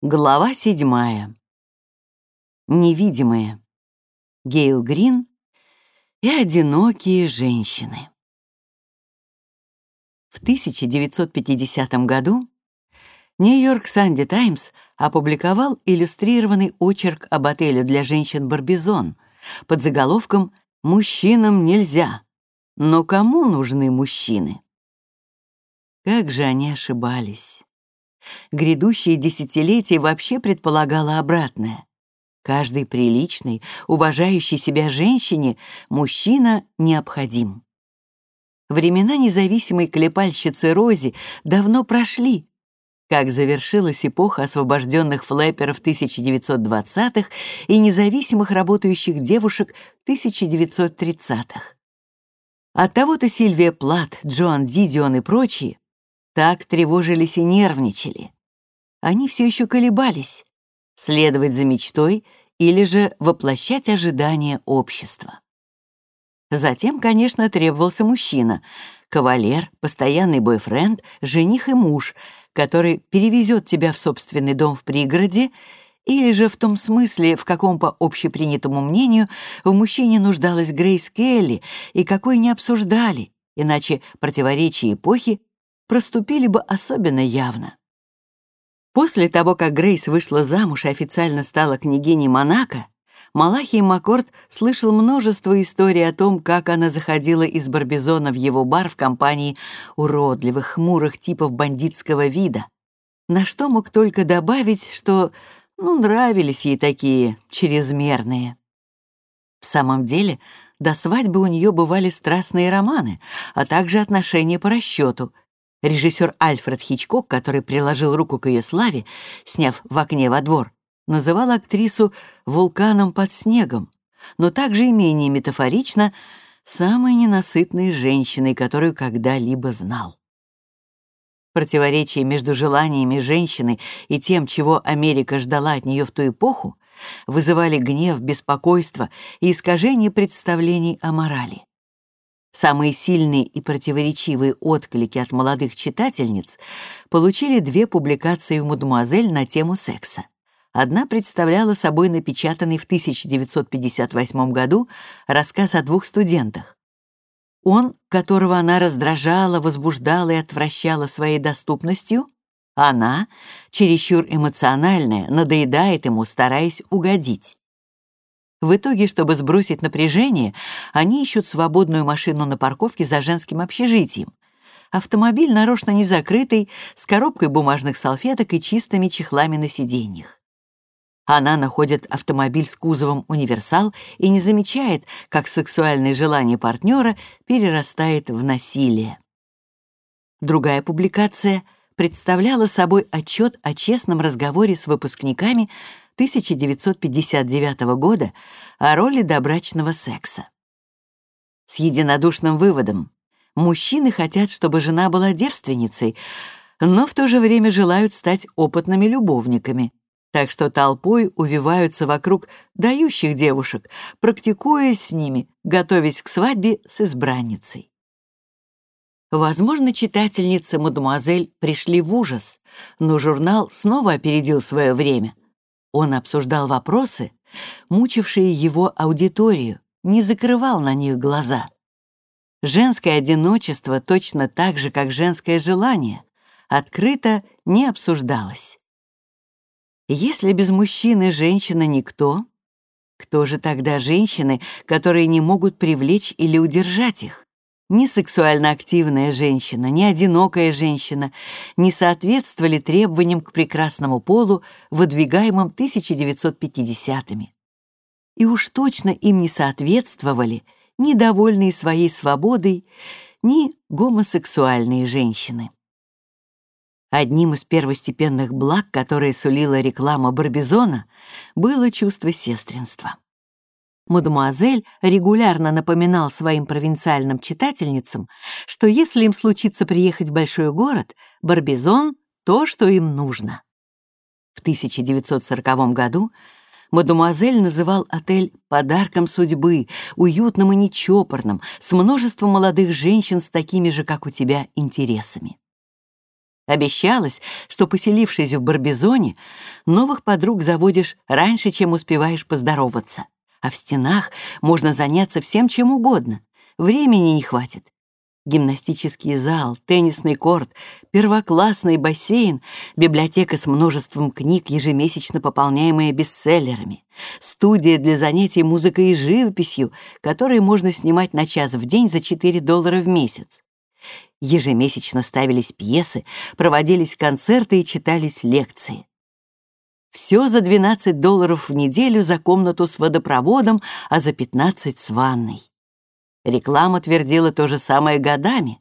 Глава седьмая. Невидимые. Гейл Грин и одинокие женщины. В 1950 году Нью-Йорк Санди Таймс опубликовал иллюстрированный очерк об отеле для женщин «Барбизон» под заголовком «Мужчинам нельзя». Но кому нужны мужчины? Как же они ошибались грядущие десятилетия вообще предполагало обратное. Каждой приличной, уважающей себя женщине мужчина необходим. Времена независимой клепальщицы Рози давно прошли, как завершилась эпоха освобожденных флэперов 1920-х и независимых работающих девушек 1930-х. Оттого-то Сильвия Плат, Джоан Дидион и прочие так тревожились и нервничали. Они все еще колебались, следовать за мечтой или же воплощать ожидания общества. Затем, конечно, требовался мужчина, кавалер, постоянный бойфренд, жених и муж, который перевезет тебя в собственный дом в пригороде или же в том смысле, в каком, по общепринятому мнению, в мужчине нуждалась Грейс Келли и какой не обсуждали, иначе противоречия эпохи проступили бы особенно явно. После того, как Грейс вышла замуж и официально стала княгиней Монако, Малахий Маккорд слышал множество историй о том, как она заходила из Барбизона в его бар в компании уродливых, хмурых типов бандитского вида, на что мог только добавить, что, ну, нравились ей такие чрезмерные. В самом деле, до свадьбы у нее бывали страстные романы, а также отношения по расчету — Режиссер Альфред Хичкок, который приложил руку к ее славе, сняв в окне во двор, называл актрису «вулканом под снегом», но также и менее метафорично самой ненасытной женщиной, которую когда-либо знал. Противоречие между желаниями женщины и тем, чего Америка ждала от нее в ту эпоху, вызывали гнев, беспокойство и искажение представлений о морали. Самые сильные и противоречивые отклики от молодых читательниц получили две публикации в «Мадемуазель» на тему секса. Одна представляла собой напечатанный в 1958 году рассказ о двух студентах. Он, которого она раздражала, возбуждала и отвращала своей доступностью, она, чересчур эмоциональная, надоедает ему, стараясь угодить. В итоге, чтобы сбросить напряжение, они ищут свободную машину на парковке за женским общежитием. Автомобиль нарочно не закрытый, с коробкой бумажных салфеток и чистыми чехлами на сиденьях. Она находит автомобиль с кузовом «Универсал» и не замечает, как сексуальное желание партнера перерастает в насилие. Другая публикация представляла собой отчет о честном разговоре с выпускниками 1959 года о роли добрачного секса. С единодушным выводом. Мужчины хотят, чтобы жена была девственницей, но в то же время желают стать опытными любовниками, так что толпой увиваются вокруг дающих девушек, практикуясь с ними, готовясь к свадьбе с избранницей. Возможно, читательницы «Мадемуазель» пришли в ужас, но журнал снова опередил свое время. Он обсуждал вопросы, мучившие его аудиторию, не закрывал на них глаза. Женское одиночество, точно так же, как женское желание, открыто не обсуждалось. Если без мужчины женщина никто, кто же тогда женщины, которые не могут привлечь или удержать их? Ни сексуально активная женщина, ни одинокая женщина не соответствовали требованиям к прекрасному полу, выдвигаемым 1950-ми. И уж точно им не соответствовали ни довольные своей свободой, ни гомосексуальные женщины. Одним из первостепенных благ, которые сулила реклама Барбизона, было чувство сестринства. Мадемуазель регулярно напоминал своим провинциальным читательницам, что если им случится приехать в большой город, Барбизон — то, что им нужно. В 1940 году мадемуазель называл отель «подарком судьбы», уютным и нечопорным, с множеством молодых женщин с такими же, как у тебя, интересами. Обещалось, что, поселившись в Барбизоне, новых подруг заводишь раньше, чем успеваешь поздороваться. А в стенах можно заняться всем, чем угодно. Времени не хватит. Гимнастический зал, теннисный корт, первоклассный бассейн, библиотека с множеством книг, ежемесячно пополняемая бестселлерами, студия для занятий музыкой и живописью, которые можно снимать на час в день за 4 доллара в месяц. Ежемесячно ставились пьесы, проводились концерты и читались лекции. Все за 12 долларов в неделю за комнату с водопроводом, а за 15 с ванной. Реклама твердила то же самое годами.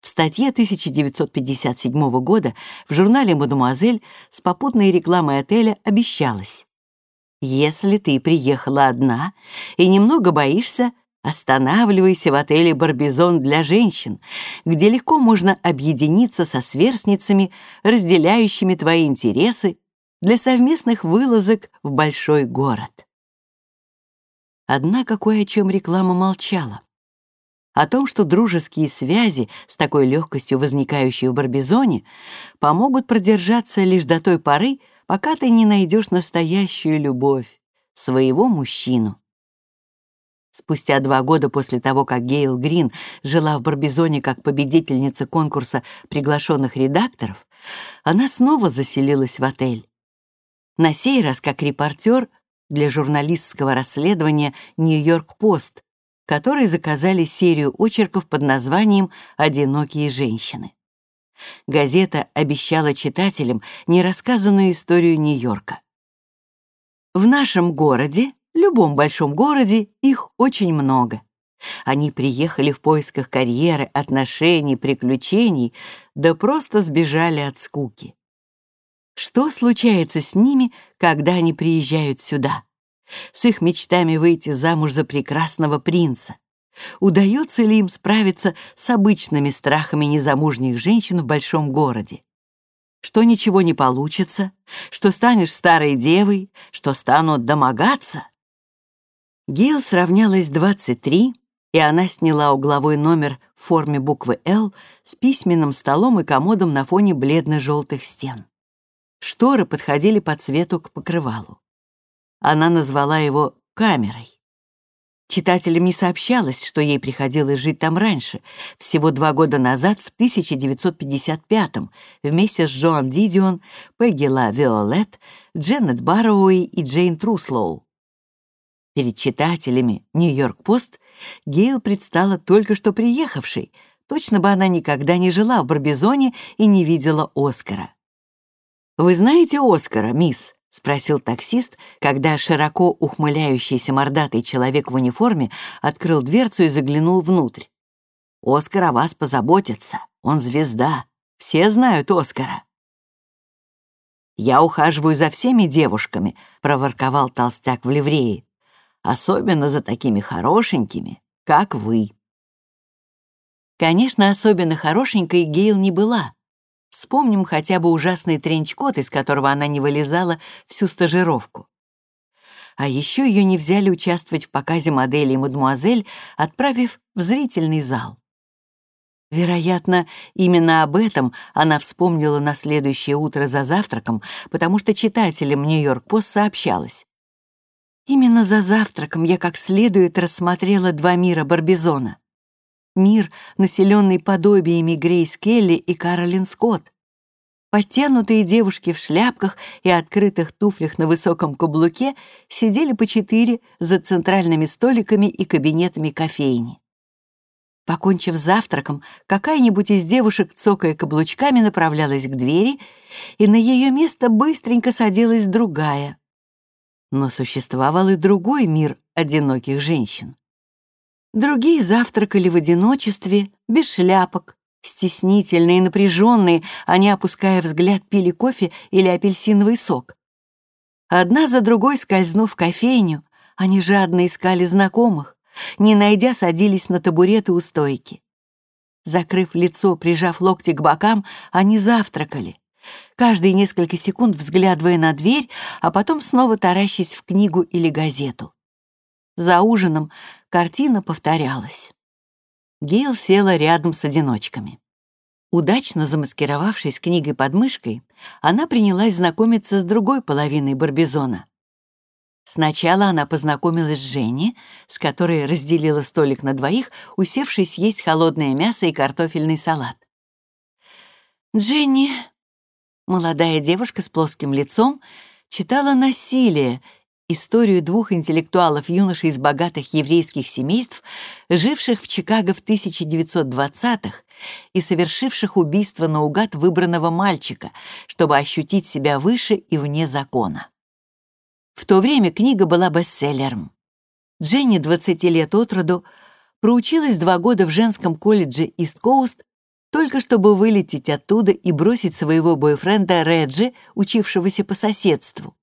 В статье 1957 года в журнале «Мадемуазель» с попутной рекламой отеля обещалось. Если ты приехала одна и немного боишься, Останавливайся в отеле «Барбизон» для женщин, где легко можно объединиться со сверстницами, разделяющими твои интересы для совместных вылазок в большой город. Однако кое о чем реклама молчала. О том, что дружеские связи, с такой легкостью возникающие в Барбизоне, помогут продержаться лишь до той поры, пока ты не найдешь настоящую любовь, своего мужчину. Спустя два года после того, как Гейл Грин жила в Барбизоне как победительница конкурса приглашенных редакторов, она снова заселилась в отель. На сей раз как репортер для журналистского расследования «Нью-Йорк-Пост», которые заказали серию очерков под названием «Одинокие женщины». Газета обещала читателям нерассказанную историю Нью-Йорка. В нашем городе любом большом городе их очень много. Они приехали в поисках карьеры, отношений, приключений, да просто сбежали от скуки. Что случается с ними, когда они приезжают сюда? С их мечтами выйти замуж за прекрасного принца? Удается ли им справиться с обычными страхами незамужних женщин в большом городе? Что ничего не получится, что станешь старой девой, что станут домогаться? Гейл сравнялась 23, и она сняла угловой номер в форме буквы «Л» с письменным столом и комодом на фоне бледно-желтых стен. Шторы подходили по цвету к покрывалу. Она назвала его «камерой». Читателям не сообщалось, что ей приходилось жить там раньше, всего два года назад, в 1955-м, вместе с Джоан Дидион, Пегги Ла Виолет, Дженнет Барроуи и Джейн Труслоу. Перед читателями «Нью-Йорк-Пост» Гейл предстала только что приехавшей, точно бы она никогда не жила в Барбизоне и не видела Оскара. «Вы знаете Оскара, мисс?» — спросил таксист, когда широко ухмыляющийся мордатый человек в униформе открыл дверцу и заглянул внутрь. «Оскар о вас позаботится. Он звезда. Все знают Оскара». «Я ухаживаю за всеми девушками», — проворковал толстяк в ливрее особенно за такими хорошенькими, как вы. Конечно, особенно хорошенькой Гейл не была. Вспомним хотя бы ужасный тренчкот, из которого она не вылезала всю стажировку. А еще ее не взяли участвовать в показе модели «Мадемуазель», отправив в зрительный зал. Вероятно, именно об этом она вспомнила на следующее утро за завтраком, потому что читателям «Нью-Йорк-Пост» сообщалось. Именно за завтраком я как следует рассмотрела два мира Барбизона. Мир, населенный подобиями Грейс Келли и Каролин Скотт. Подтянутые девушки в шляпках и открытых туфлях на высоком каблуке сидели по четыре за центральными столиками и кабинетами кофейни. Покончив завтраком, какая-нибудь из девушек, цокая каблучками, направлялась к двери, и на ее место быстренько садилась другая, но существовал и другой мир одиноких женщин. Другие завтракали в одиночестве, без шляпок, стеснительные и напряженные, они, опуская взгляд, пили кофе или апельсиновый сок. Одна за другой, скользнув в кофейню, они жадно искали знакомых, не найдя, садились на табуреты у стойки. Закрыв лицо, прижав локти к бокам, они завтракали, каждые несколько секунд взглядывая на дверь, а потом снова таращись в книгу или газету. За ужином картина повторялась. Гейл села рядом с одиночками. Удачно замаскировавшись книгой под мышкой, она принялась знакомиться с другой половиной Барбизона. Сначала она познакомилась с Женей, с которой разделила столик на двоих, усевшись есть холодное мясо и картофельный салат. Дженни, молодая девушка с плоским лицом, читала «Насилие», историю двух интеллектуалов-юношей из богатых еврейских семейств, живших в Чикаго в 1920-х и совершивших убийство наугад выбранного мальчика, чтобы ощутить себя выше и вне закона. В то время книга была бестселлером. Дженни, 20 лет от роду, проучилась два года в женском колледже Ист-Коуст, только чтобы вылететь оттуда и бросить своего бойфренда Реджи, учившегося по соседству.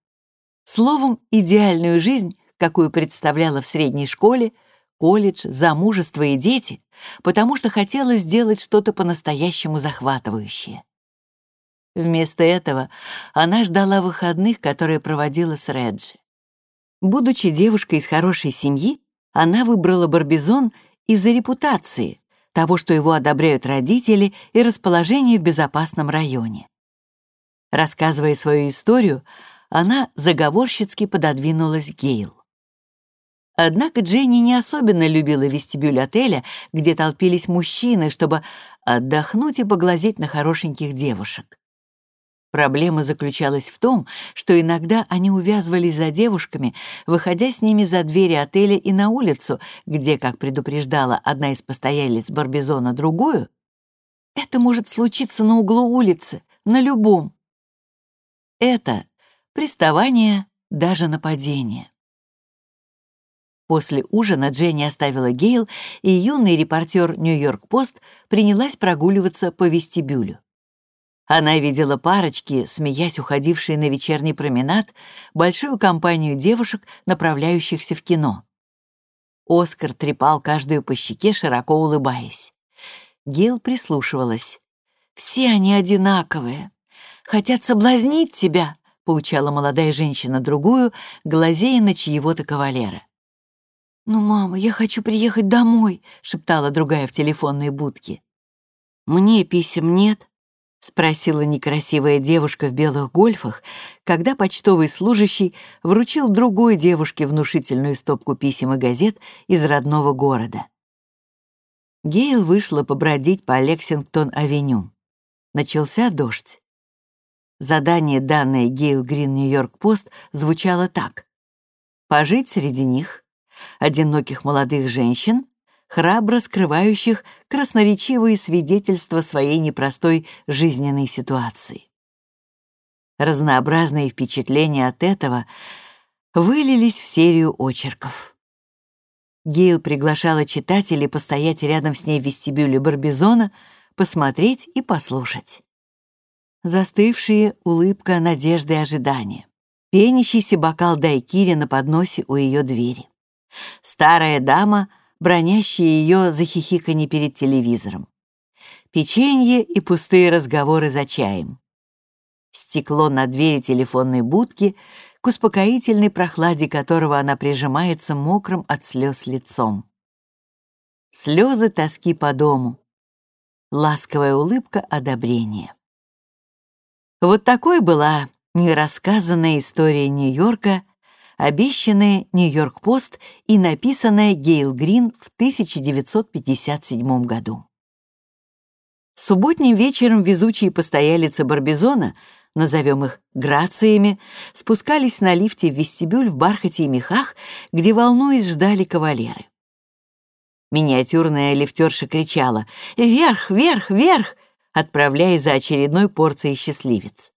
Словом, идеальную жизнь, какую представляла в средней школе, колледж, замужество и дети, потому что хотела сделать что-то по-настоящему захватывающее. Вместо этого она ждала выходных, которые проводила с Реджи. Будучи девушкой из хорошей семьи, она выбрала Барбизон из-за репутации, того, что его одобряют родители и расположение в безопасном районе. Рассказывая свою историю, она заговорщицки пододвинулась Гейл. Однако Дженни не особенно любила вестибюль отеля, где толпились мужчины, чтобы отдохнуть и поглазеть на хорошеньких девушек. Проблема заключалась в том, что иногда они увязывались за девушками, выходя с ними за двери отеля и на улицу, где, как предупреждала одна из постоялиц Барбизона другую, это может случиться на углу улицы, на любом. Это приставание, даже нападение. После ужина Дженни оставила Гейл, и юный репортер «Нью-Йорк-Пост» принялась прогуливаться по вестибюлю. Она видела парочки, смеясь уходившие на вечерний променад, большую компанию девушек, направляющихся в кино. Оскар трепал каждую по щеке, широко улыбаясь. Гейл прислушивалась. «Все они одинаковые. Хотят соблазнить тебя», — поучала молодая женщина другую, глазея на чьего-то кавалера. «Ну, мама, я хочу приехать домой», — шептала другая в телефонной будке. «Мне писем нет», — спросила некрасивая девушка в белых гольфах, когда почтовый служащий вручил другой девушке внушительную стопку писем и газет из родного города. Гейл вышла побродить по Лексингтон-авеню. Начался дождь. Задание, данное Гейл Грин Нью-Йорк-Пост, звучало так. «Пожить среди них, одиноких молодых женщин, храбро скрывающих красноречивые свидетельства своей непростой жизненной ситуации». Разнообразные впечатления от этого вылились в серию очерков. Гейл приглашала читателей постоять рядом с ней в вестибюле Барбизона, посмотреть и послушать застывшие улыбка надежды и ожидания, пенящийся бокал дайкири на подносе у ее двери, старая дама, бронящая ее за хихиканье перед телевизором, печенье и пустые разговоры за чаем, стекло на двери телефонной будки, к успокоительной прохладе которого она прижимается мокрым от слез лицом. Слезы тоски по дому, ласковая улыбка одобрения. Вот такой была нерассказанная история Нью-Йорка, обещанная Нью-Йорк-Пост и написанная Гейл Грин в 1957 году. Субботним вечером везучие постоялицы Барбизона, назовем их грациями, спускались на лифте в вестибюль в бархате и мехах, где, волнуясь, ждали кавалеры. Миниатюрная лифтерша кричала «Вверх, вверх, вверх!» Отправляя за очередной порцией счастливец.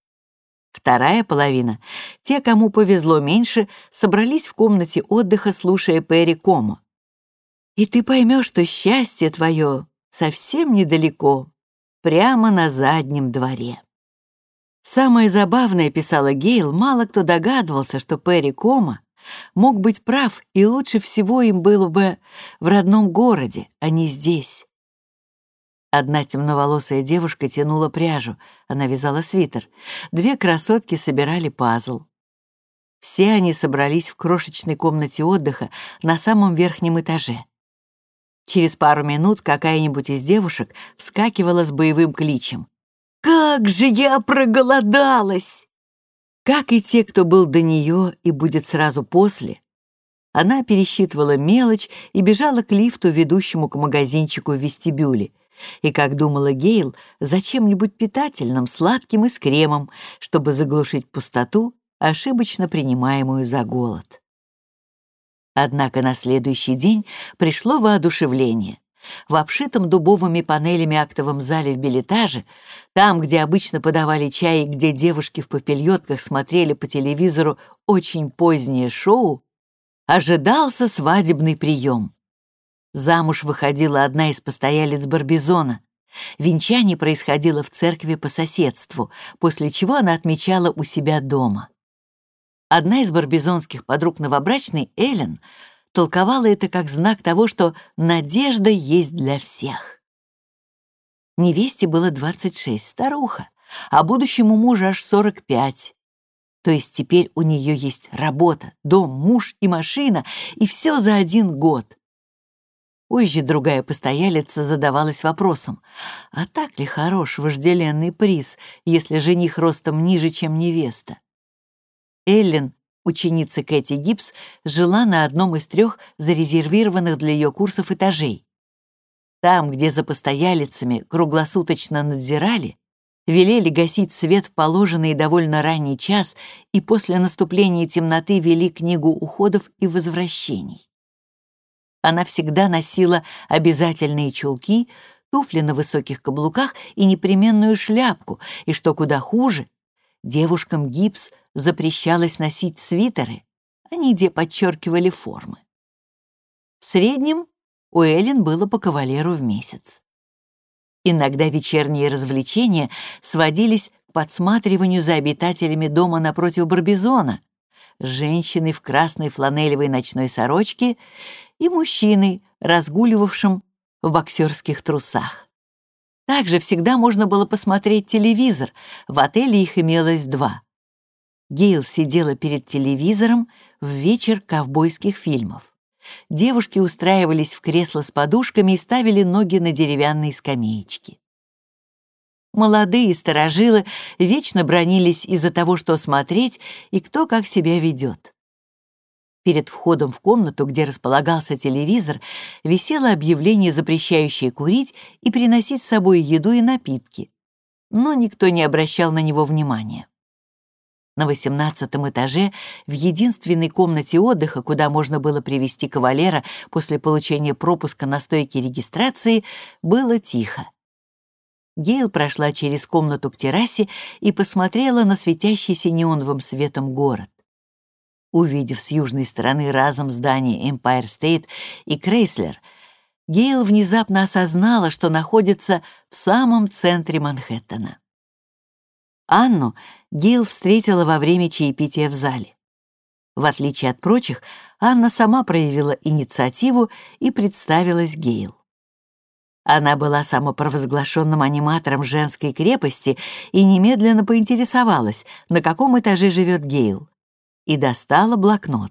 Вторая половина, те, кому повезло меньше, собрались в комнате отдыха, слушая Перри Комо. И ты поймешь, что счастье твое совсем недалеко, прямо на заднем дворе. Самое забавное, писала Гейл, мало кто догадывался, что Перри Кома мог быть прав, и лучше всего им было бы в родном городе, а не здесь. Одна темноволосая девушка тянула пряжу, она вязала свитер. Две красотки собирали пазл. Все они собрались в крошечной комнате отдыха на самом верхнем этаже. Через пару минут какая-нибудь из девушек вскакивала с боевым кличем. «Как же я проголодалась!» Как и те, кто был до нее и будет сразу после, она пересчитывала мелочь и бежала к лифту, ведущему к магазинчику в вестибюле. И, как думала Гейл, за чем-нибудь питательным, сладким и с кремом, чтобы заглушить пустоту, ошибочно принимаемую за голод. Однако на следующий день пришло воодушевление. В обшитом дубовыми панелями актовом зале в билетаже, там, где обычно подавали чай и где девушки в попельотках смотрели по телевизору очень позднее шоу, ожидался свадебный прием. Замуж выходила одна из постоялец Барбизона. Венчание происходило в церкви по соседству, после чего она отмечала у себя дома. Одна из барбизонских подруг новобрачной, Эллен, толковала это как знак того, что надежда есть для всех. Невесте было 26, старуха, а будущему мужу аж 45. То есть теперь у нее есть работа, дом, муж и машина, и все за один год. Позже другая постоялица задавалась вопросом, а так ли хорош вожделенный приз, если жених ростом ниже, чем невеста? Эллен, ученица Кэти Гибс, жила на одном из трех зарезервированных для ее курсов этажей. Там, где за постоялицами круглосуточно надзирали, велели гасить свет в положенный довольно ранний час и после наступления темноты вели книгу уходов и возвращений. Она всегда носила обязательные чулки, туфли на высоких каблуках и непременную шляпку, и, что куда хуже, девушкам гипс запрещалось носить свитеры, они где подчеркивали формы. В среднем у Эллен было по кавалеру в месяц. Иногда вечерние развлечения сводились к подсматриванию за обитателями дома напротив Барбизона, женщиной в красной фланелевой ночной сорочке и мужчиной, разгуливавшим в боксерских трусах. Также всегда можно было посмотреть телевизор, в отеле их имелось два. Гейл сидела перед телевизором в вечер ковбойских фильмов. Девушки устраивались в кресло с подушками и ставили ноги на деревянные скамеечки. Молодые сторожилы вечно бронились из-за того, что смотреть и кто как себя ведет. Перед входом в комнату, где располагался телевизор, висело объявление, запрещающее курить и приносить с собой еду и напитки. Но никто не обращал на него внимания. На восемнадцатом этаже, в единственной комнате отдыха, куда можно было привести кавалера после получения пропуска на стойке регистрации, было тихо. Гейл прошла через комнату к террасе и посмотрела на светящийся неоновым светом город. Увидев с южной стороны разом здание Empire State и Крейслер, Гейл внезапно осознала, что находится в самом центре Манхэттена. Анну Гейл встретила во время чаепития в зале. В отличие от прочих, Анна сама проявила инициативу и представилась Гейл. Она была самопровозглашенным аниматором женской крепости и немедленно поинтересовалась, на каком этаже живет Гейл и достала блокнот.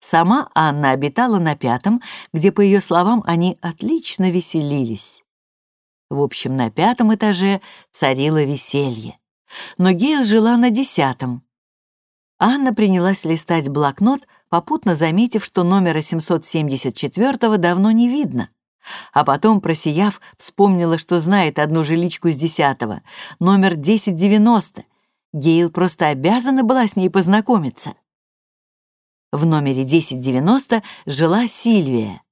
Сама Анна обитала на пятом, где, по ее словам, они отлично веселились. В общем, на пятом этаже царило веселье. Но Гейл жила на десятом. Анна принялась листать блокнот, попутно заметив, что номера 774 давно не видно. А потом, просияв, вспомнила, что знает одну жиличку с десятого, номер 1090, Гейл просто обязана была с ней познакомиться. В номере 1090 жила Сильвия.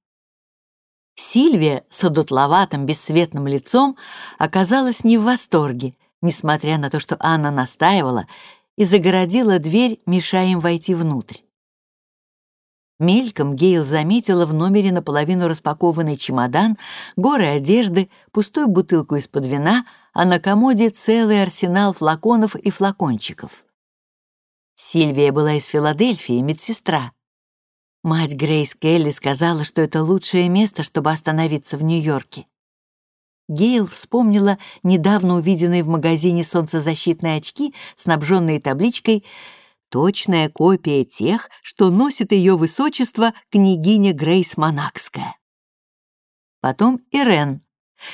Сильвия с одутловатым бесцветным лицом оказалась не в восторге, несмотря на то, что Анна настаивала и загородила дверь, мешая им войти внутрь. Мельком Гейл заметила в номере наполовину распакованный чемодан, горы одежды, пустую бутылку из-под вина, а на комоде целый арсенал флаконов и флакончиков. Сильвия была из Филадельфии, медсестра. Мать Грейс Келли сказала, что это лучшее место, чтобы остановиться в Нью-Йорке. Гейл вспомнила недавно увиденные в магазине солнцезащитные очки, снабженные табличкой «Точная копия тех, что носит ее высочество княгиня Грейс Монакская». Потом Ирен,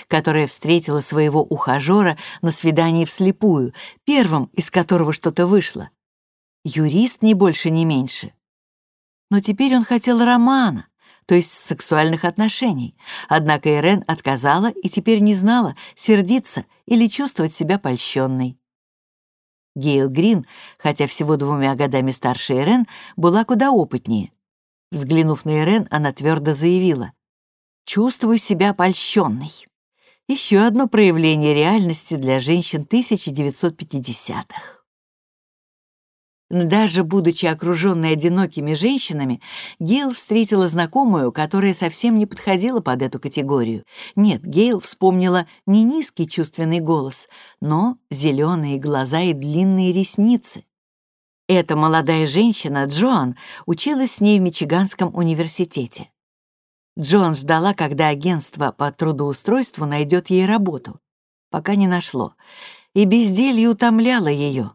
которая встретила своего ухажера на свидании вслепую, первым из которого что-то вышло. Юрист не больше, не меньше. Но теперь он хотел романа, то есть сексуальных отношений. Однако Ирен отказала и теперь не знала, сердиться или чувствовать себя польщенной. Гейл Грин, хотя всего двумя годами старше Ирен, была куда опытнее. Взглянув на Ирен, она твердо заявила. «Чувствую себя польщенной». Еще одно проявление реальности для женщин 1950-х. Даже будучи окруженной одинокими женщинами, Гейл встретила знакомую, которая совсем не подходила под эту категорию. Нет, Гейл вспомнила не низкий чувственный голос, но зеленые глаза и длинные ресницы. Эта молодая женщина, Джоан, училась с ней в Мичиганском университете. Джоан ждала, когда агентство по трудоустройству найдет ей работу. Пока не нашло. И безделье утомляло ее.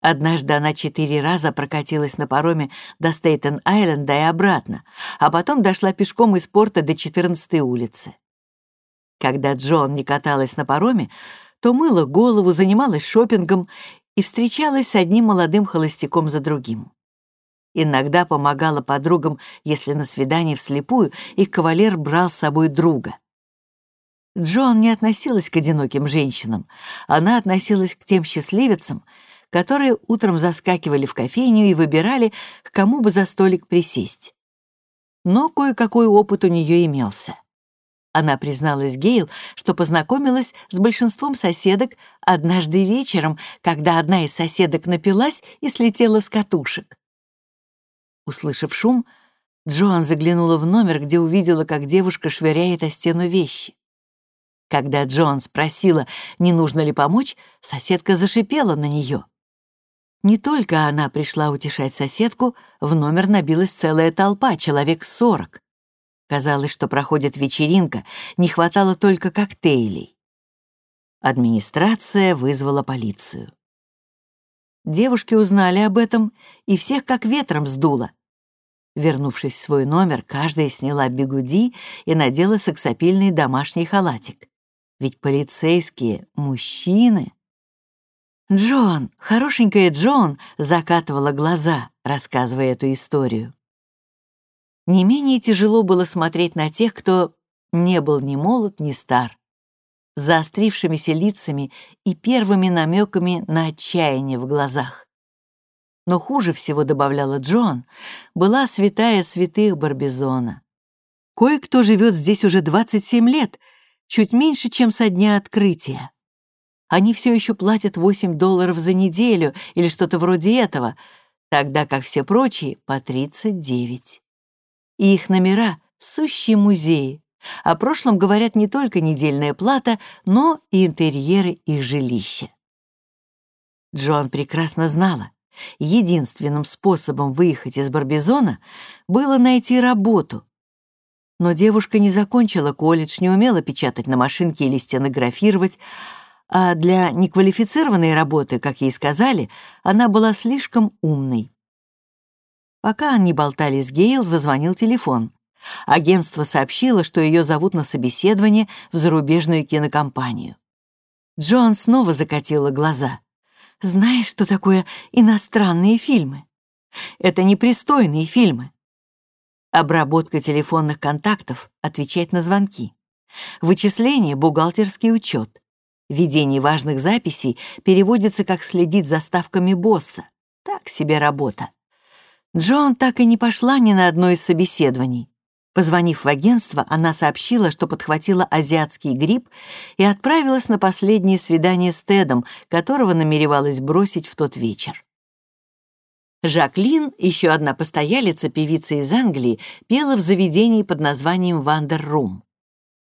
Однажды она четыре раза прокатилась на пароме до Стейтен-Айленда и обратно, а потом дошла пешком из порта до 14-й улицы. Когда Джон не каталась на пароме, то мыла голову, занималась шопингом и встречалась с одним молодым холостяком за другим. Иногда помогала подругам, если на свидание вслепую их кавалер брал с собой друга. Джон не относилась к одиноким женщинам, она относилась к тем счастливицам, которые утром заскакивали в кофейню и выбирали, к кому бы за столик присесть. Но кое-какой опыт у нее имелся. Она призналась Гейл, что познакомилась с большинством соседок однажды вечером, когда одна из соседок напилась и слетела с катушек. Услышав шум, Джоан заглянула в номер, где увидела, как девушка швыряет о стену вещи. Когда Джоан спросила, не нужно ли помочь, соседка зашипела на нее. Не только она пришла утешать соседку, в номер набилась целая толпа, человек сорок. Казалось, что проходит вечеринка, не хватало только коктейлей. Администрация вызвала полицию. Девушки узнали об этом, и всех как ветром сдуло. Вернувшись в свой номер, каждая сняла бигуди и надела сексапильный домашний халатик. Ведь полицейские — мужчины. Джон, хорошенькая Джон, закатывала глаза, рассказывая эту историю. Не менее тяжело было смотреть на тех, кто не был ни молод, ни стар, заострившимися лицами и первыми намеками на отчаяние в глазах. Но хуже всего, добавляла Джон, была святая святых Барбизона. Кое-кто живет здесь уже 27 лет, чуть меньше, чем со дня открытия они все еще платят 8 долларов за неделю или что-то вроде этого, тогда как все прочие — по 39. И их номера — сущие музеи. О прошлом говорят не только недельная плата, но и интерьеры их жилища. Джоан прекрасно знала, единственным способом выехать из Барбизона было найти работу. Но девушка не закончила колледж, не умела печатать на машинке или стенографировать, а для неквалифицированной работы, как ей сказали, она была слишком умной. Пока они болтали с Гейл, зазвонил телефон. Агентство сообщило, что ее зовут на собеседование в зарубежную кинокомпанию. Джоан снова закатила глаза. «Знаешь, что такое иностранные фильмы? Это непристойные фильмы. Обработка телефонных контактов, отвечать на звонки. Вычисление, бухгалтерский учет. Ведение важных записей переводится как следить за ставками босса. Так себе работа. Джон так и не пошла ни на одно из собеседований. Позвонив в агентство, она сообщила, что подхватила азиатский грипп и отправилась на последнее свидание с Тедом, которого намеревалась бросить в тот вечер. Жаклин, еще одна постоялица, певица из Англии, пела в заведении под названием «Вандер Рум».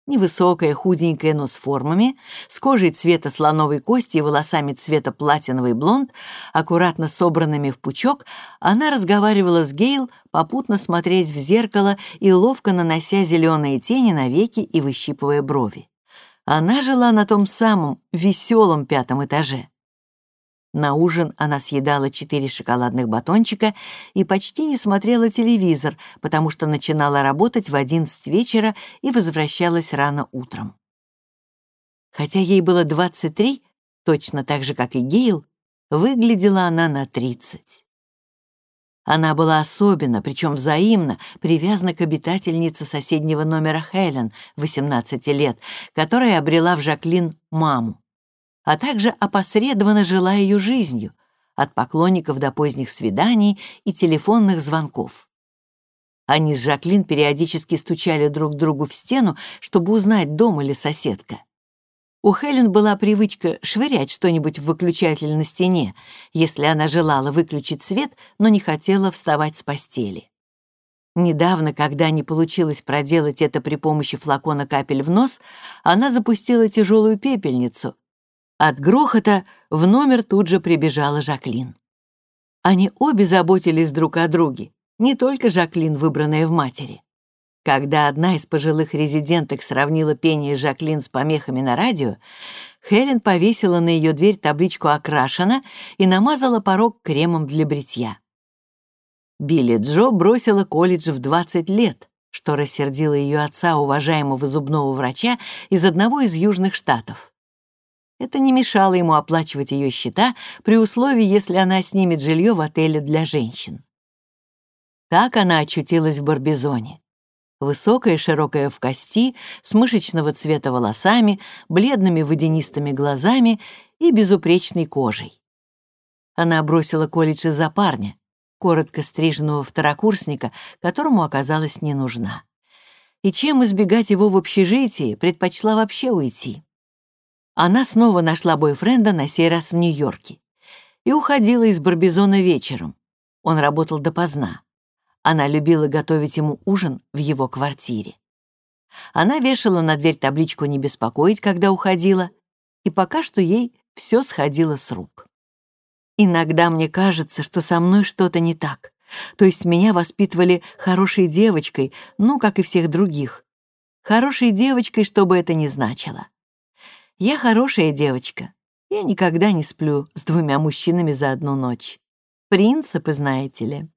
Невысокая, худенькая, но с формами, с кожей цвета слоновой кости и волосами цвета платиновый блонд, аккуратно собранными в пучок, она разговаривала с Гейл, попутно смотрясь в зеркало и ловко нанося зеленые тени на веки и выщипывая брови. Она жила на том самом веселом пятом этаже. На ужин она съедала четыре шоколадных батончика и почти не смотрела телевизор, потому что начинала работать в одиннадцать вечера и возвращалась рано утром. Хотя ей было 23, точно так же, как и Гейл, выглядела она на 30. Она была особенно, причем взаимно, привязана к обитательнице соседнего номера Хелен, 18 лет, которая обрела в Жаклин маму а также опосредованно жила ее жизнью, от поклонников до поздних свиданий и телефонных звонков. Они с Жаклин периодически стучали друг другу в стену, чтобы узнать, дома ли соседка. У Хелен была привычка швырять что-нибудь в выключатель на стене, если она желала выключить свет, но не хотела вставать с постели. Недавно, когда не получилось проделать это при помощи флакона капель в нос, она запустила тяжелую пепельницу, от грохота в номер тут же прибежала Жаклин. Они обе заботились друг о друге, не только Жаклин, выбранная в матери. Когда одна из пожилых резиденток сравнила пение Жаклин с помехами на радио, Хелен повесила на ее дверь табличку «Окрашена» и намазала порог кремом для бритья. Билли Джо бросила колледж в 20 лет, что рассердило ее отца, уважаемого зубного врача из одного из южных штатов. Это не мешало ему оплачивать ее счета при условии, если она снимет жилье в отеле для женщин. Так она очутилась в Барбизоне. Высокая, широкая в кости, с мышечного цвета волосами, бледными водянистыми глазами и безупречной кожей. Она бросила колледж из-за парня, коротко стриженного второкурсника, которому оказалась не нужна. И чем избегать его в общежитии, предпочла вообще уйти. Она снова нашла бойфренда на сей раз в Нью-Йорке и уходила из Барбизона вечером. Он работал допоздна. Она любила готовить ему ужин в его квартире. Она вешала на дверь табличку «Не беспокоить», когда уходила, и пока что ей все сходило с рук. Иногда мне кажется, что со мной что-то не так. То есть меня воспитывали хорошей девочкой, ну, как и всех других. Хорошей девочкой, что бы это ни значило. Я хорошая девочка. Я никогда не сплю с двумя мужчинами за одну ночь. Принципы, знаете ли.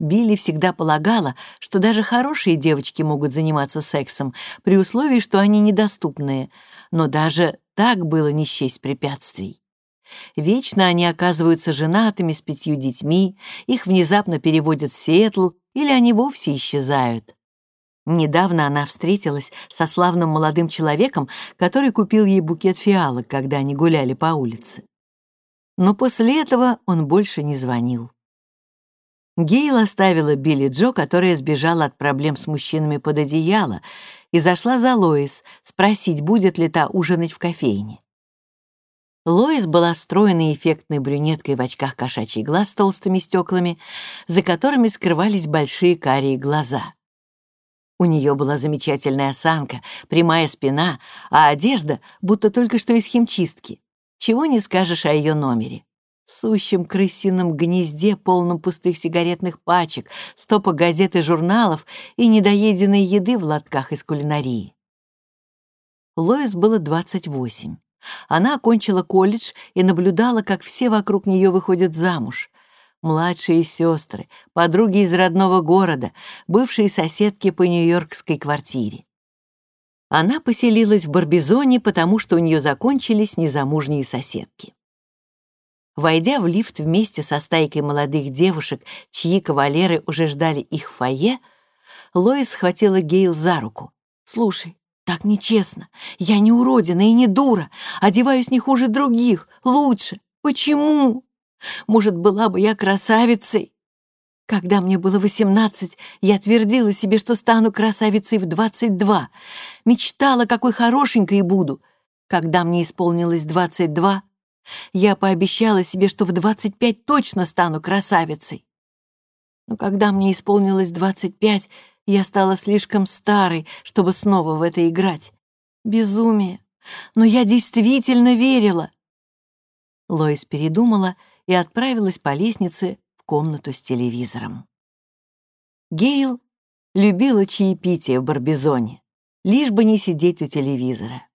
Билли всегда полагала, что даже хорошие девочки могут заниматься сексом, при условии, что они недоступные, но даже так было не счесть препятствий. Вечно они оказываются женатыми с пятью детьми, их внезапно переводят в Сиэтл или они вовсе исчезают. Недавно она встретилась со славным молодым человеком, который купил ей букет фиалок, когда они гуляли по улице. Но после этого он больше не звонил. Гейл оставила Билли Джо, которая сбежала от проблем с мужчинами под одеяло, и зашла за Лоис, спросить, будет ли та ужинать в кофейне. Лоис была стройной эффектной брюнеткой в очках кошачий глаз с толстыми стеклами, за которыми скрывались большие карие глаза. У нее была замечательная осанка, прямая спина, а одежда будто только что из химчистки. Чего не скажешь о ее номере. Сущем крысином гнезде, полном пустых сигаретных пачек, стопа газет и журналов и недоеденной еды в лотках из кулинарии. Лоис было 28. Она окончила колледж и наблюдала, как все вокруг нее выходят замуж младшие сестры, подруги из родного города, бывшие соседки по нью-йоркской квартире. Она поселилась в Барбизоне, потому что у нее закончились незамужние соседки. Войдя в лифт вместе со стайкой молодых девушек, чьи кавалеры уже ждали их в фойе, Лоис схватила Гейл за руку. «Слушай, так нечестно. Я не уродина и не дура. Одеваюсь не хуже других. Лучше. Почему?» Может, была бы я красавицей? Когда мне было восемнадцать, я твердила себе, что стану красавицей в двадцать два. Мечтала, какой хорошенькой буду. Когда мне исполнилось двадцать два, я пообещала себе, что в двадцать пять точно стану красавицей. Но когда мне исполнилось двадцать пять, я стала слишком старой, чтобы снова в это играть. Безумие. Но я действительно верила. Лоис передумала и отправилась по лестнице в комнату с телевизором. Гейл любила чаепитие в Барбизоне, лишь бы не сидеть у телевизора.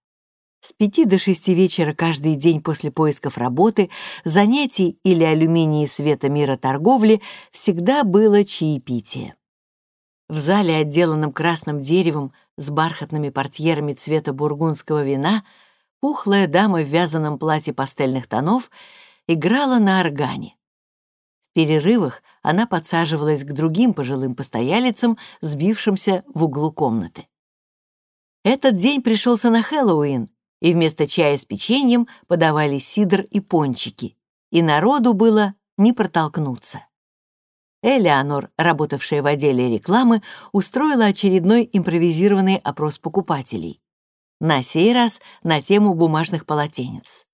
С пяти до шести вечера каждый день после поисков работы, занятий или алюминии света мира торговли всегда было чаепитие. В зале, отделанном красным деревом с бархатными портьерами цвета бургундского вина, пухлая дама в вязаном платье пастельных тонов играла на органе. В перерывах она подсаживалась к другим пожилым постоялицам, сбившимся в углу комнаты. Этот день пришелся на Хэллоуин, и вместо чая с печеньем подавали сидр и пончики, и народу было не протолкнуться. Элеонор, работавшая в отделе рекламы, устроила очередной импровизированный опрос покупателей. На сей раз на тему бумажных полотенец.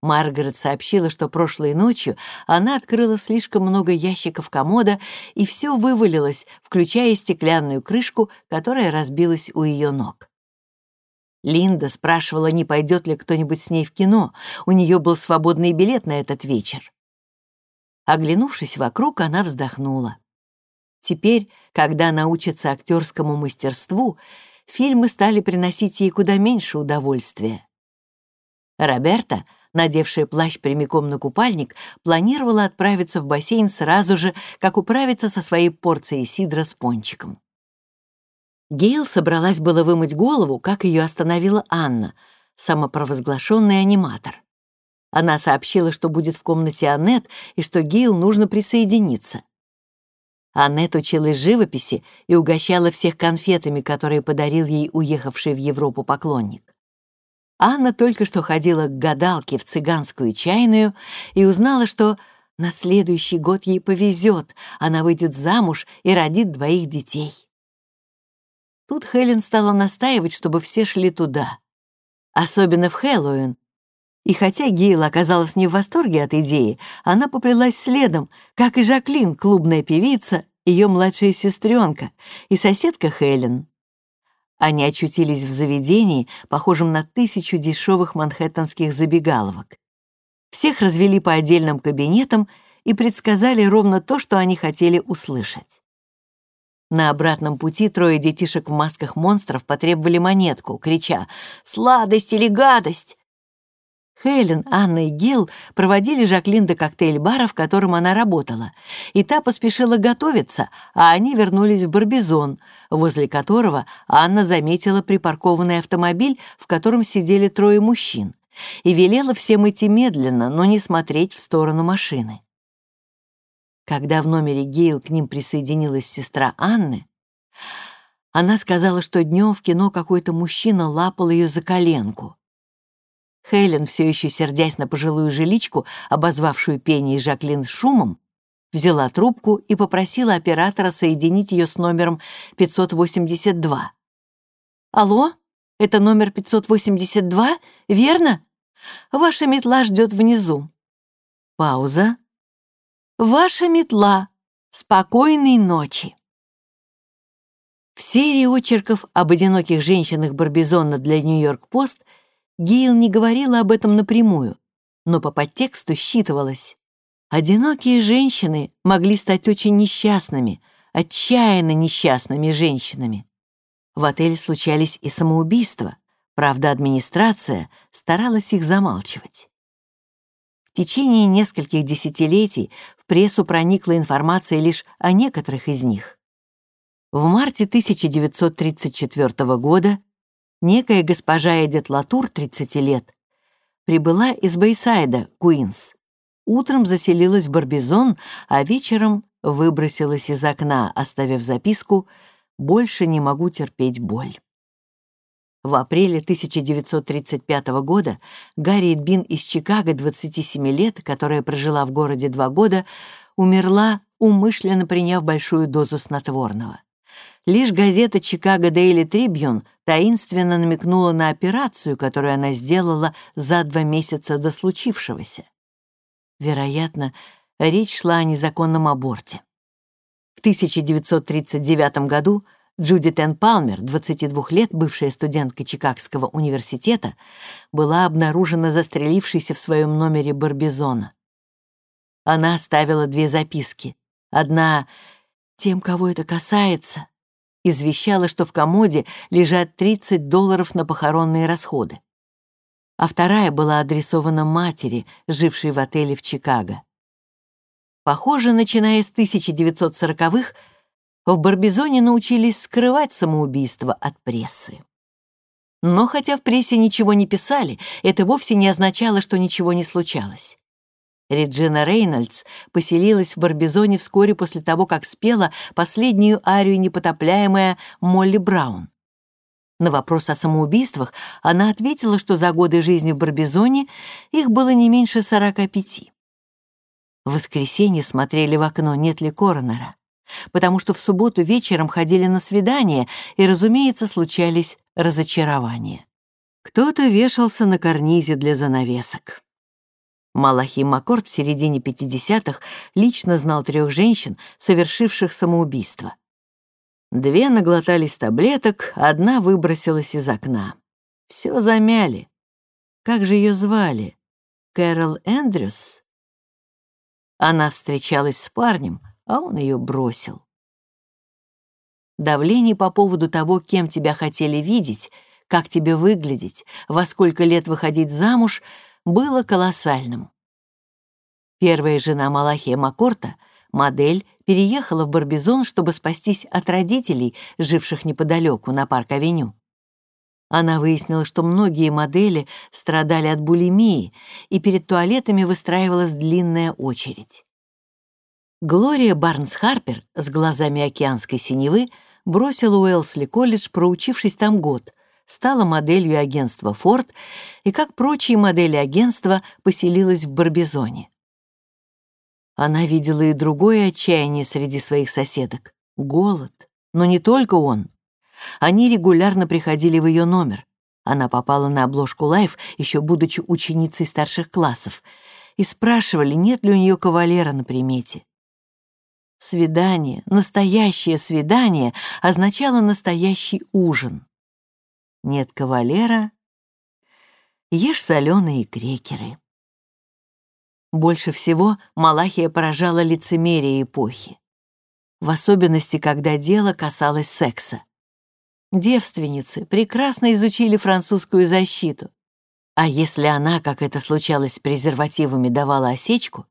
Маргарет сообщила, что прошлой ночью она открыла слишком много ящиков комода, и все вывалилось, включая стеклянную крышку, которая разбилась у ее ног. Линда спрашивала, не пойдет ли кто-нибудь с ней в кино. У нее был свободный билет на этот вечер. Оглянувшись вокруг, она вздохнула. Теперь, когда она учится актерскому мастерству, фильмы стали приносить ей куда меньше удовольствия. Роберта, надевшая плащ прямиком на купальник, планировала отправиться в бассейн сразу же, как управиться со своей порцией сидра с пончиком. Гейл собралась было вымыть голову, как ее остановила Анна, самопровозглашенный аниматор. Она сообщила, что будет в комнате Аннет и что Гейл нужно присоединиться. Аннет училась живописи и угощала всех конфетами, которые подарил ей уехавший в Европу поклонник. Анна только что ходила к гадалке в цыганскую чайную и узнала, что на следующий год ей повезет, она выйдет замуж и родит двоих детей. Тут Хелен стала настаивать, чтобы все шли туда. Особенно в Хэллоуин. И хотя Гейла оказалась не в восторге от идеи, она поплелась следом, как и Жаклин, клубная певица, ее младшая сестренка и соседка Хелен. Они очутились в заведении, похожем на тысячу дешевых манхэттенских забегаловок. Всех развели по отдельным кабинетам и предсказали ровно то, что они хотели услышать. На обратном пути трое детишек в масках монстров потребовали монетку, крича «Сладость или гадость!». Хелен, Анна и Гил проводили Жаклин до коктейль-бара, в котором она работала, и та поспешила готовиться, а они вернулись в Барбизон, возле которого Анна заметила припаркованный автомобиль, в котором сидели трое мужчин, и велела всем идти медленно, но не смотреть в сторону машины. Когда в номере Гейл к ним присоединилась сестра Анны, она сказала, что днем в кино какой-то мужчина лапал ее за коленку. Хелен, все еще сердясь на пожилую жиличку, обозвавшую Пенни и Жаклин шумом, взяла трубку и попросила оператора соединить ее с номером 582. «Алло, это номер 582, верно? Ваша метла ждет внизу». Пауза. Ваша метла. Спокойной ночи. В серии очерков об одиноких женщинах Барбизона для Нью-Йорк-Пост Гейл не говорила об этом напрямую, но по подтексту считывалось. Одинокие женщины могли стать очень несчастными, отчаянно несчастными женщинами. В отеле случались и самоубийства, правда, администрация старалась их замалчивать. В течение нескольких десятилетий в прессу проникла информация лишь о некоторых из них. В марте 1934 года некая госпожа Эдит Латур, 30 лет, прибыла из Бейсайда, Куинс. Утром заселилась в Барбизон, а вечером выбросилась из окна, оставив записку «Больше не могу терпеть боль». В апреле 1935 года Гарриет Бин из Чикаго, 27 лет, которая прожила в городе два года, умерла, умышленно приняв большую дозу снотворного. Лишь газета «Чикаго Дейли Трибьюн» таинственно намекнула на операцию, которую она сделала за два месяца до случившегося. Вероятно, речь шла о незаконном аборте. В 1939 году Джудит Энн Палмер, 22 лет, бывшая студентка Чикагского университета, была обнаружена застрелившейся в своем номере Барбизона. Она оставила две записки. Одна «Тем, кого это касается», извещала, что в комоде лежат 30 долларов на похоронные расходы. а вторая была адресована матери, жившей в отеле в Чикаго. Похоже, начиная с 1940-х, в Барбизоне научились скрывать самоубийство от прессы. Но хотя в прессе ничего не писали, это вовсе не означало, что ничего не случалось. Реджина Рейнольдс поселилась в Барбизоне вскоре после того, как спела последнюю арию непотопляемая Молли Браун. На вопрос о самоубийствах она ответила, что за годы жизни в Барбизоне их было не меньше 45. В воскресенье смотрели в окно, нет ли коронера, потому что в субботу вечером ходили на свидание, и, разумеется, случались разочарования. Кто-то вешался на карнизе для занавесок. Малахи Маккорд в середине 50-х лично знал трех женщин, совершивших самоубийство. Две наглотались таблеток, одна выбросилась из окна. Все замяли. Как же ее звали? Кэрол Эндрюс? Она встречалась с парнем, а он ее бросил. Давление по поводу того, кем тебя хотели видеть, как тебе выглядеть, во сколько лет выходить замуж, было колоссальным. Первая жена Малахия Макорта, модель, переехала в Барбизон, чтобы спастись от родителей, живших неподалеку на Парк-авеню. Она выяснила, что многие модели страдали от булимии, и перед туалетами выстраивалась длинная очередь. Глория Барнс-Харпер с глазами океанской синевы бросила Уэлсли колледж, проучившись там год, стала моделью агентства «Форд» и, как прочие модели агентства, поселилась в Барбизоне. Она видела и другое отчаяние среди своих соседок — голод. Но не только он. Они регулярно приходили в ее номер. Она попала на обложку «Лайф», еще будучи ученицей старших классов, и спрашивали, нет ли у нее кавалера на примете. Свидание, настоящее свидание означало настоящий ужин. Нет кавалера — ешь соленые крекеры. Больше всего Малахия поражала лицемерие эпохи. В особенности, когда дело касалось секса. Девственницы прекрасно изучили французскую защиту. А если она, как это случалось с презервативами, давала осечку,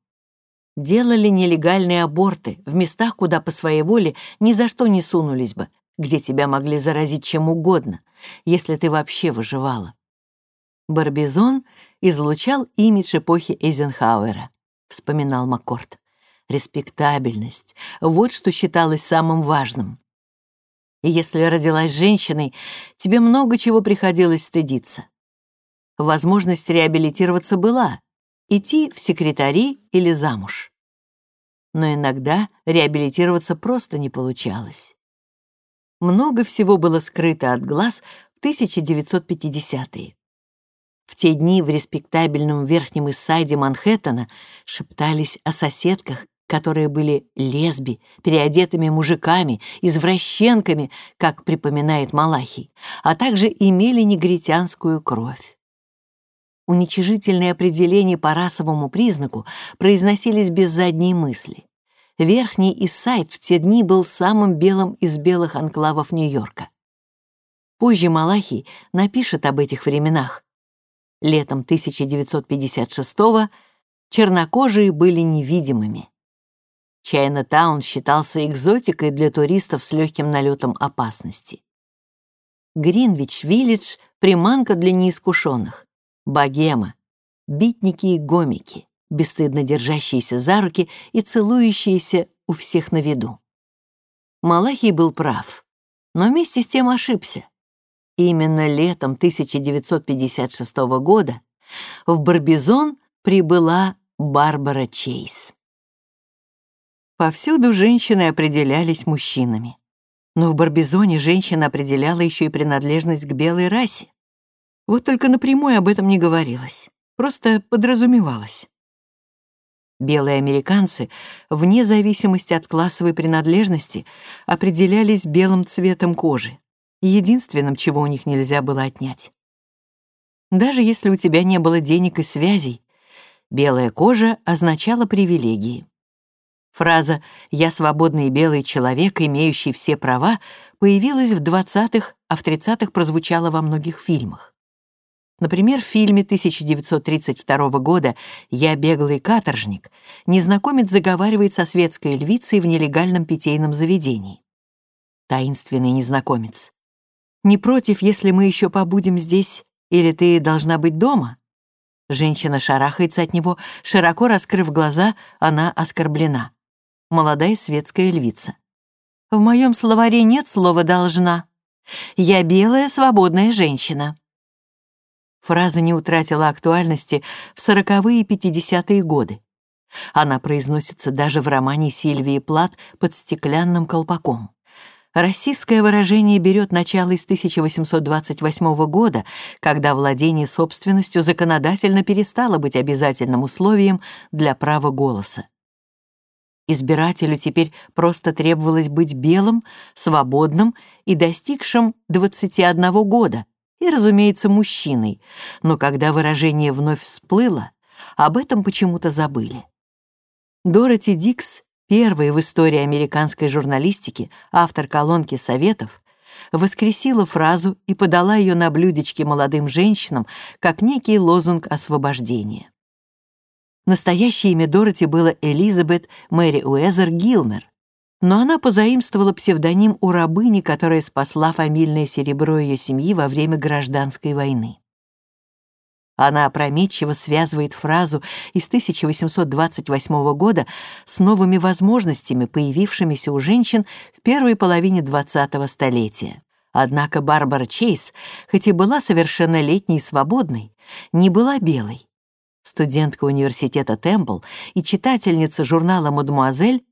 делали нелегальные аборты в местах, куда по своей воле ни за что не сунулись бы, где тебя могли заразить чем угодно, если ты вообще выживала. Барбизон излучал имидж эпохи Эйзенхауэра, вспоминал Маккорт. Респектабельность — вот что считалось самым важным. И если родилась женщиной, тебе много чего приходилось стыдиться. Возможность реабилитироваться была — идти в секретари или замуж. Но иногда реабилитироваться просто не получалось. Много всего было скрыто от глаз в 1950-е. В те дни в респектабельном верхнем Иссайде Манхэттена шептались о соседках, которые были лесби, переодетыми мужиками, извращенками, как припоминает Малахий, а также имели негритянскую кровь. Уничижительные определения по расовому признаку произносились без задней мысли. Верхний Иссайд в те дни был самым белым из белых анклавов Нью-Йорка. Позже Малахий напишет об этих временах, Летом 1956-го чернокожие были невидимыми. Чайна-таун считался экзотикой для туристов с легким налетом опасности. Гринвич-виллидж — приманка для неискушенных. Богема, битники и гомики, бесстыдно держащиеся за руки и целующиеся у всех на виду. Малахий был прав, но вместе с тем ошибся. Именно летом 1956 года в Барбизон прибыла Барбара Чейз. Повсюду женщины определялись мужчинами. Но в Барбизоне женщина определяла еще и принадлежность к белой расе. Вот только напрямую об этом не говорилось, просто подразумевалось. Белые американцы, вне зависимости от классовой принадлежности, определялись белым цветом кожи единственным, чего у них нельзя было отнять. Даже если у тебя не было денег и связей, белая кожа означала привилегии. Фраза «я свободный белый человек, имеющий все права» появилась в 20-х, а в 30-х прозвучала во многих фильмах. Например, в фильме 1932 года «Я беглый каторжник» незнакомец заговаривает со светской львицей в нелегальном питейном заведении. Таинственный незнакомец. «Не против, если мы еще побудем здесь, или ты должна быть дома?» Женщина шарахается от него, широко раскрыв глаза, она оскорблена. Молодая светская львица. «В моем словаре нет слова «должна». Я белая свободная женщина». Фраза не утратила актуальности в сороковые и пятидесятые годы. Она произносится даже в романе Сильвии Плат «Под стеклянным колпаком». Российское выражение берет начало из 1828 года, когда владение собственностью законодательно перестало быть обязательным условием для права голоса. Избирателю теперь просто требовалось быть белым, свободным и достигшим 21 года, и, разумеется, мужчиной, но когда выражение вновь всплыло, об этом почему-то забыли. Дороти Дикс, первая в истории американской журналистики, автор колонки советов, воскресила фразу и подала ее на блюдечке молодым женщинам как некий лозунг освобождения. Настоящее имя Дороти было Элизабет Мэри Уэзер Гилмер, но она позаимствовала псевдоним у рабыни, которая спасла фамильное серебро ее семьи во время гражданской войны. Она опрометчиво связывает фразу из 1828 года с новыми возможностями, появившимися у женщин в первой половине 20-го столетия. Однако Барбара Чейз, хоть и была совершеннолетней и свободной, не была белой. Студентка университета Темпл и читательница журнала «Мадемуазель»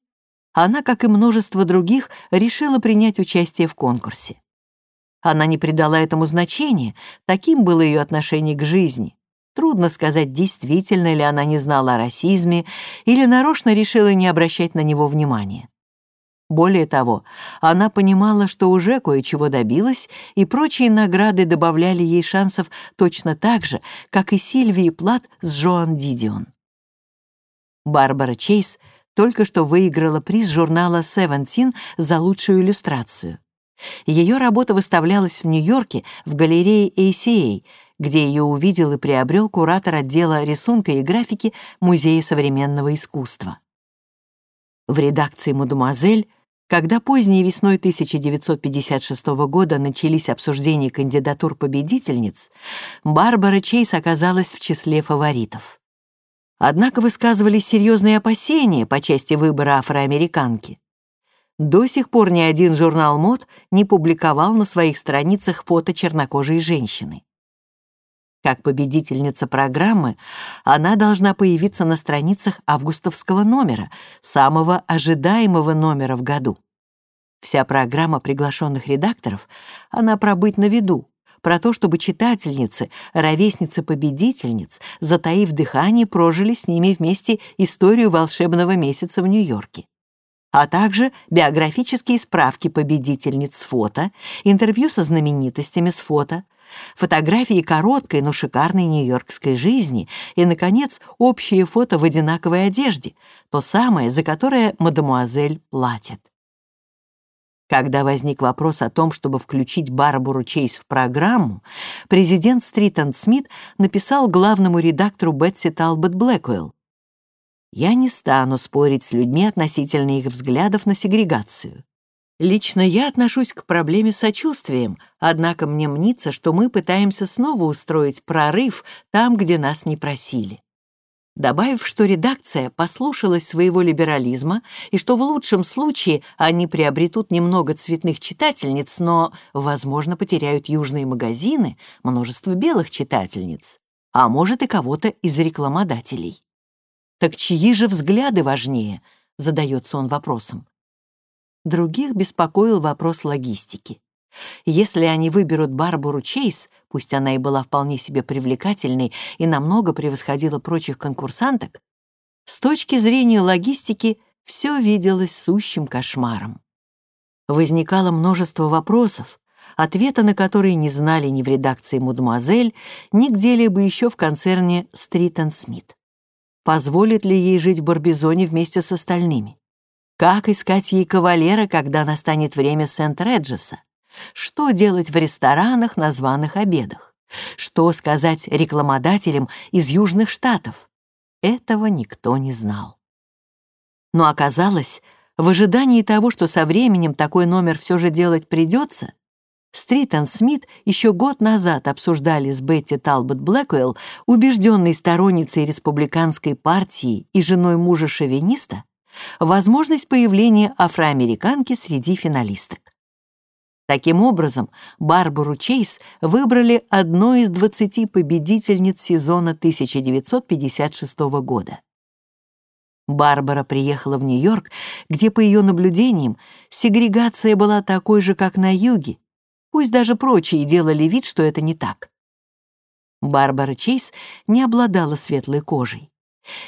она, как и множество других, решила принять участие в конкурсе. Она не придала этому значения, таким было ее отношение к жизни. Трудно сказать, действительно ли она не знала о расизме или нарочно решила не обращать на него внимания. Более того, она понимала, что уже кое-чего добилась, и прочие награды добавляли ей шансов точно так же, как и Сильвии Плат с Джоан Дидион. Барбара Чейз — только что выиграла приз журнала Seventeen за лучшую иллюстрацию. Ее работа выставлялась в Нью-Йорке в галерее ACA, где ее увидел и приобрел куратор отдела рисунка и графики Музея современного искусства. В редакции «Мадемуазель» Когда поздней весной 1956 года начались обсуждения кандидатур победительниц, Барбара Чейз оказалась в числе фаворитов. Однако высказывались серьезные опасения по части выбора афроамериканки. До сих пор ни один журнал мод не публиковал на своих страницах фото чернокожей женщины. Как победительница программы, она должна появиться на страницах августовского номера, самого ожидаемого номера в году. Вся программа приглашенных редакторов, она пробыть на виду, про то, чтобы читательницы, ровесницы победительниц, затаив дыхание, прожили с ними вместе историю волшебного месяца в Нью-Йорке а также биографические справки победительниц с фото, интервью со знаменитостями с фото, фотографии короткой, но шикарной нью-йоркской жизни и, наконец, общие фото в одинаковой одежде, то самое, за которое мадемуазель платит. Когда возник вопрос о том, чтобы включить Барбару Чейз в программу, президент Стритон Смит написал главному редактору Бетси Талбот Блэквелл. «Я не стану спорить с людьми относительно их взглядов на сегрегацию. Лично я отношусь к проблеме сочувствием, однако мне мнится, что мы пытаемся снова устроить прорыв там, где нас не просили добавив, что редакция послушалась своего либерализма и что в лучшем случае они приобретут немного цветных читательниц, но, возможно, потеряют южные магазины, множество белых читательниц, а может и кого-то из рекламодателей. Так чьи же взгляды важнее, задается он вопросом. Других беспокоил вопрос логистики. Если они выберут Барбару Чейз, пусть она и была вполне себе привлекательной и намного превосходила прочих конкурсанток, с точки зрения логистики все виделось сущим кошмаром. Возникало множество вопросов, ответа на которые не знали ни в редакции «Мадемуазель», ни где-либо еще в концерне «Стрит Смит». Позволит ли ей жить в Барбизоне вместе с остальными? Как искать ей кавалера, когда настанет время Сент-Реджеса? Что делать в ресторанах на званых обедах? Что сказать рекламодателям из Южных Штатов? Этого никто не знал. Но оказалось, в ожидании того, что со временем такой номер все же делать придется, Стритон Смит еще год назад обсуждали с Бетти Талбот Блэквелл, убежденной сторонницей республиканской партии и женой мужа-шовиниста, возможность появления афроамериканки среди финалисток. Таким образом, Барбару Чейз выбрали одной из 20 победительниц сезона 1956 года. Барбара приехала в Нью-Йорк, где, по ее наблюдениям, сегрегация была такой же, как на юге, пусть даже прочие делали вид, что это не так. Барбара Чейз не обладала светлой кожей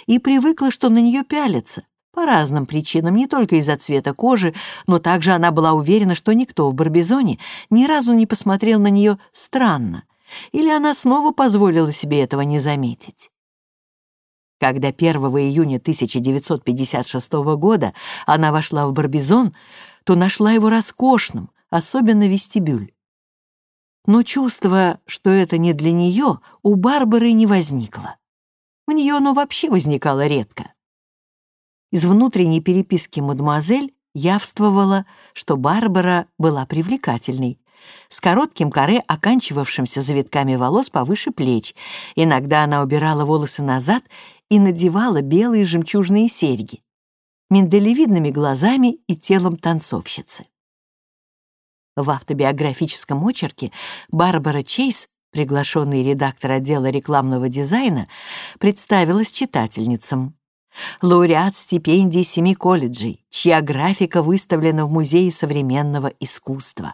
и привыкла, что на нее пялятся, по разным причинам, не только из-за цвета кожи, но также она была уверена, что никто в Барбизоне ни разу не посмотрел на нее странно, или она снова позволила себе этого не заметить. Когда 1 июня 1956 года она вошла в Барбизон, то нашла его роскошным, особенно вестибюль. Но чувство, что это не для нее, у Барбары не возникло. У нее оно вообще возникало редко. Из внутренней переписки мадемуазель явствовало, что Барбара была привлекательной, с коротким каре, оканчивавшимся завитками волос повыше плеч. Иногда она убирала волосы назад и надевала белые жемчужные серьги, миндалевидными глазами и телом танцовщицы. В автобиографическом очерке Барбара Чейз, приглашенный редактор отдела рекламного дизайна, представилась читательницам лауреат стипендий семи колледжей, чья графика выставлена в Музее современного искусства.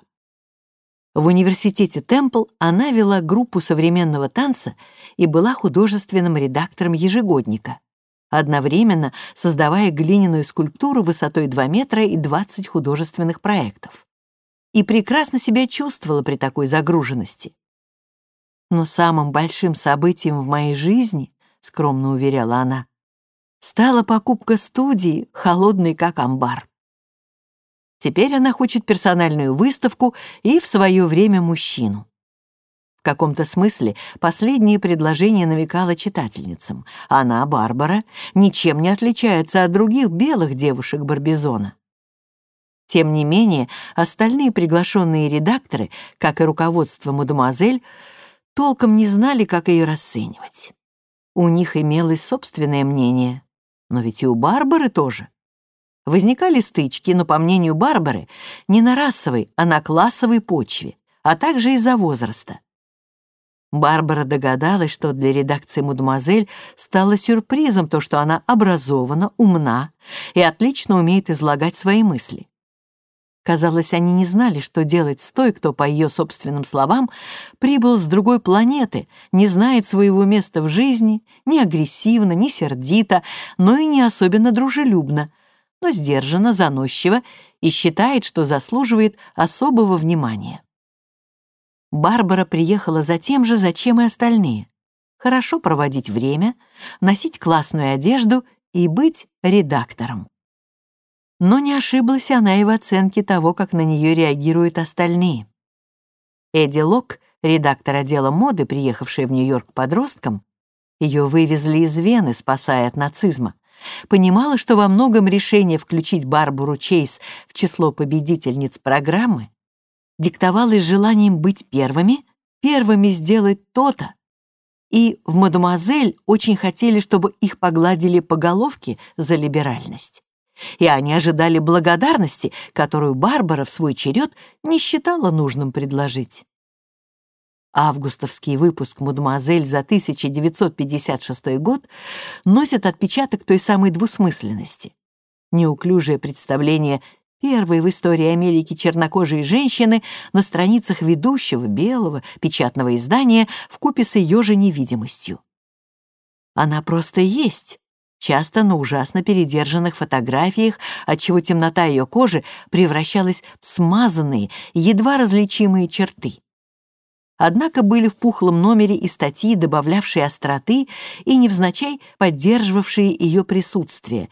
В университете Темпл она вела группу современного танца и была художественным редактором ежегодника, одновременно создавая глиняную скульптуру высотой 2 метра и 20 художественных проектов. И прекрасно себя чувствовала при такой загруженности. Но самым большим событием в моей жизни, скромно уверяла она, стала покупка студии, холодной как амбар. Теперь она хочет персональную выставку и в свое время мужчину. В каком-то смысле последнее предложение намекало читательницам. Она, Барбара, ничем не отличается от других белых девушек Барбизона. Тем не менее, остальные приглашенные редакторы, как и руководство мадемуазель, толком не знали, как ее расценивать. У них имелось собственное мнение, но ведь и у Барбары тоже. Возникали стычки, но, по мнению Барбары, не на расовой, а на классовой почве, а также из-за возраста. Барбара догадалась, что для редакции «Мадемуазель» стало сюрпризом то, что она образована, умна и отлично умеет излагать свои мысли. Казалось, они не знали, что делать с той, кто, по ее собственным словам, прибыл с другой планеты, не знает своего места в жизни, не агрессивно, не сердито, но и не особенно дружелюбно, но сдержанно, заносчиво и считает, что заслуживает особого внимания. Барбара приехала за тем же, зачем и остальные. Хорошо проводить время, носить классную одежду и быть редактором. Но не ошиблась она и в оценке того, как на нее реагируют остальные. Эдди Лок, редактор отдела моды, приехавшая в Нью-Йорк подростком, ее вывезли из Вены, спасая от нацизма, понимала, что во многом решение включить Барбару Чейз в число победительниц программы диктовалось желанием быть первыми, первыми сделать то-то, и в «Мадемуазель» очень хотели, чтобы их погладили по головке за либеральность и они ожидали благодарности, которую Барбара в свой черед не считала нужным предложить. Августовский выпуск «Мадемуазель» за 1956 год носит отпечаток той самой двусмысленности. Неуклюжее представление первой в истории Америки чернокожей женщины на страницах ведущего белого печатного издания в купе с ее же невидимостью. Она просто есть, часто на ужасно передержанных фотографиях, отчего темнота ее кожи превращалась в смазанные, едва различимые черты. Однако были в пухлом номере и статьи, добавлявшие остроты и невзначай поддерживавшие ее присутствие,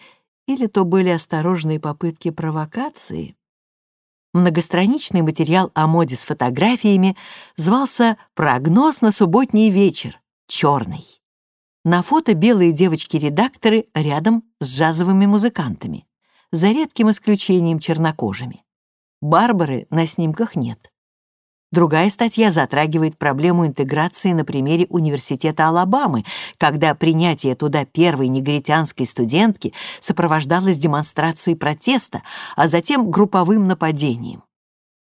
или то были осторожные попытки провокации. Многостраничный материал о моде с фотографиями звался «Прогноз на субботний вечер. Черный». На фото белые девочки-редакторы рядом с джазовыми музыкантами, за редким исключением чернокожими. Барбары на снимках нет. Другая статья затрагивает проблему интеграции на примере Университета Алабамы, когда принятие туда первой негритянской студентки сопровождалось демонстрацией протеста, а затем групповым нападением.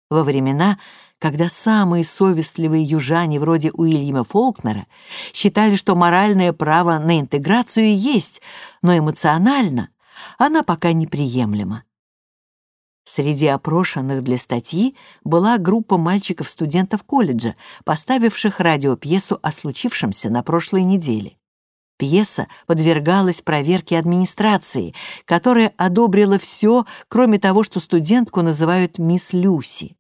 Во времена, когда самые совестливые южане вроде Уильяма Фолкнера считали, что моральное право на интеграцию есть, но эмоционально она пока неприемлема. Среди опрошенных для статьи была группа мальчиков-студентов колледжа, поставивших радиопьесу о случившемся на прошлой неделе. Пьеса подвергалась проверке администрации, которая одобрила все, кроме того, что студентку называют «мисс Люси».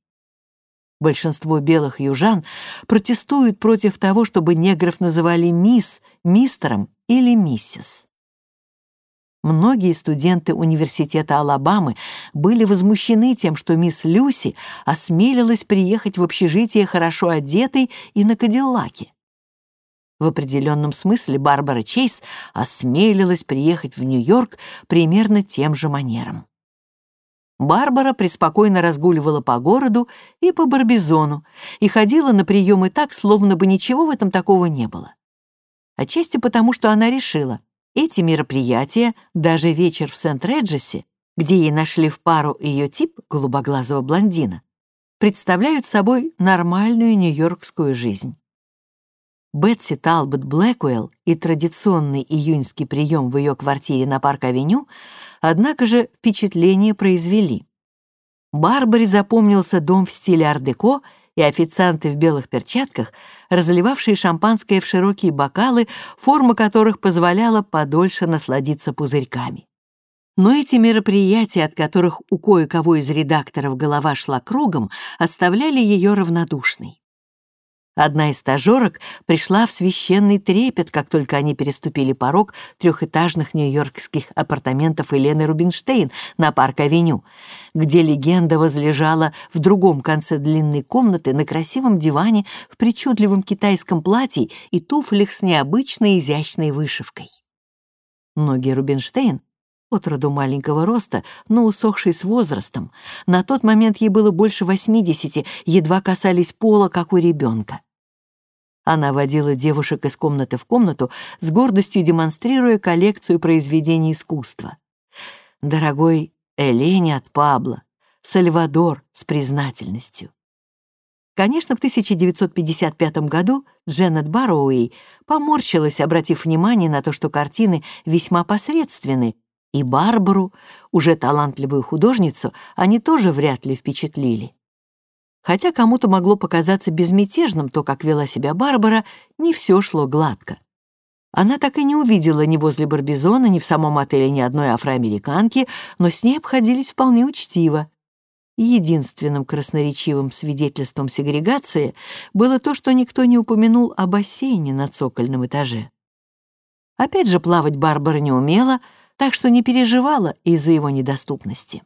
Большинство белых южан протестуют против того, чтобы негров называли «мисс», «мистером» или «миссис». Многие студенты университета Алабамы были возмущены тем, что мисс Люси осмелилась приехать в общежитие хорошо одетой и на Кадиллаке. В определенном смысле Барбара Чейз осмелилась приехать в Нью-Йорк примерно тем же манером. Барбара преспокойно разгуливала по городу и по Барбизону и ходила на приемы так, словно бы ничего в этом такого не было. Отчасти потому, что она решила — эти мероприятия, даже вечер в Сент-Реджесе, где ей нашли в пару ее тип голубоглазого блондина, представляют собой нормальную нью-йоркскую жизнь. Бетси Талбот Блэкуэлл и традиционный июньский прием в ее квартире на Парк-авеню, однако же впечатление произвели. Барбаре запомнился дом в стиле ар-деко и официанты в белых перчатках, разливавшие шампанское в широкие бокалы, форма которых позволяла подольше насладиться пузырьками. Но эти мероприятия, от которых у кое-кого из редакторов голова шла кругом, оставляли ее равнодушной. Одна из стажерок пришла в священный трепет, как только они переступили порог трехэтажных нью-йоркских апартаментов Елены Рубинштейн на Парк-авеню, где легенда возлежала в другом конце длинной комнаты на красивом диване в причудливом китайском платье и туфлях с необычной изящной вышивкой. Ноги Рубинштейн от роду маленького роста, но усохший с возрастом. На тот момент ей было больше восьмидесяти, едва касались пола, как у ребенка. Она водила девушек из комнаты в комнату, с гордостью демонстрируя коллекцию произведений искусства. Дорогой Элене от Пабло, Сальвадор с признательностью. Конечно, в 1955 году Дженнет Барроуэй поморщилась, обратив внимание на то, что картины весьма посредственны, и Барбару, уже талантливую художницу, они тоже вряд ли впечатлили. Хотя кому-то могло показаться безмятежным то, как вела себя Барбара, не все шло гладко. Она так и не увидела ни возле Барбизона, ни в самом отеле ни одной афроамериканки, но с ней обходились вполне учтиво. Единственным красноречивым свидетельством сегрегации было то, что никто не упомянул о бассейне на цокольном этаже. Опять же, плавать Барбара не умела, так что не переживала из-за его недоступности.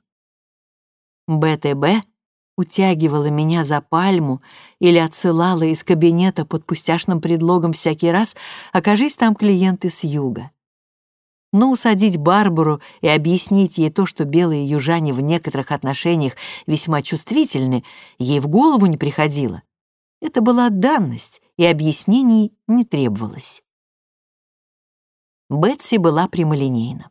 БТБ утягивала меня за пальму или отсылала из кабинета под пустяшным предлогом всякий раз, окажись там клиенты с юга. Но усадить Барбару и объяснить ей то, что белые южане в некоторых отношениях весьма чувствительны, ей в голову не приходило. Это была данность, и объяснений не требовалось. Бетси была прямолинейна.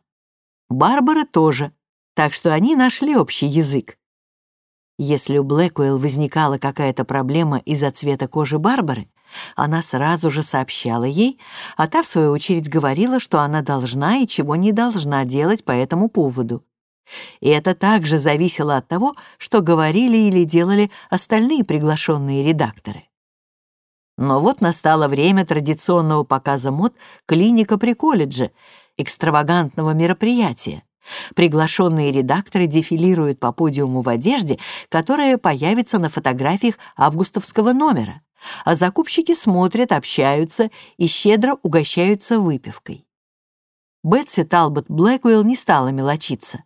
Барбара тоже, так что они нашли общий язык. Если у Блэкуэлл возникала какая-то проблема из-за цвета кожи Барбары, она сразу же сообщала ей, а та, в свою очередь, говорила, что она должна и чего не должна делать по этому поводу. И это также зависело от того, что говорили или делали остальные приглашенные редакторы. Но вот настало время традиционного показа мод «Клиника при колледже», экстравагантного мероприятия, Приглашенные редакторы дефилируют по подиуму в одежде, которая появится на фотографиях августовского номера, а закупщики смотрят, общаются и щедро угощаются выпивкой. Бетси Талбот Блэкуэлл не стала мелочиться.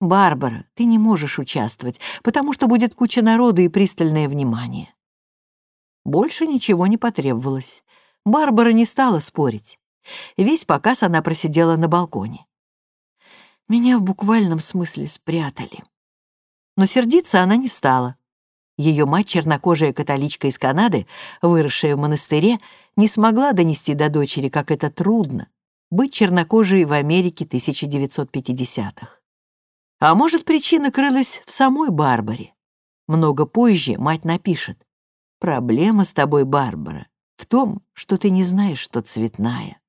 «Барбара, ты не можешь участвовать, потому что будет куча народу и пристальное внимание». Больше ничего не потребовалось. Барбара не стала спорить. Весь показ она просидела на балконе. Меня в буквальном смысле спрятали. Но сердиться она не стала. Ее мать, чернокожая католичка из Канады, выросшая в монастыре, не смогла донести до дочери, как это трудно — быть чернокожей в Америке 1950-х. А может, причина крылась в самой Барбаре. Много позже мать напишет. «Проблема с тобой, Барбара, в том, что ты не знаешь, что цветная».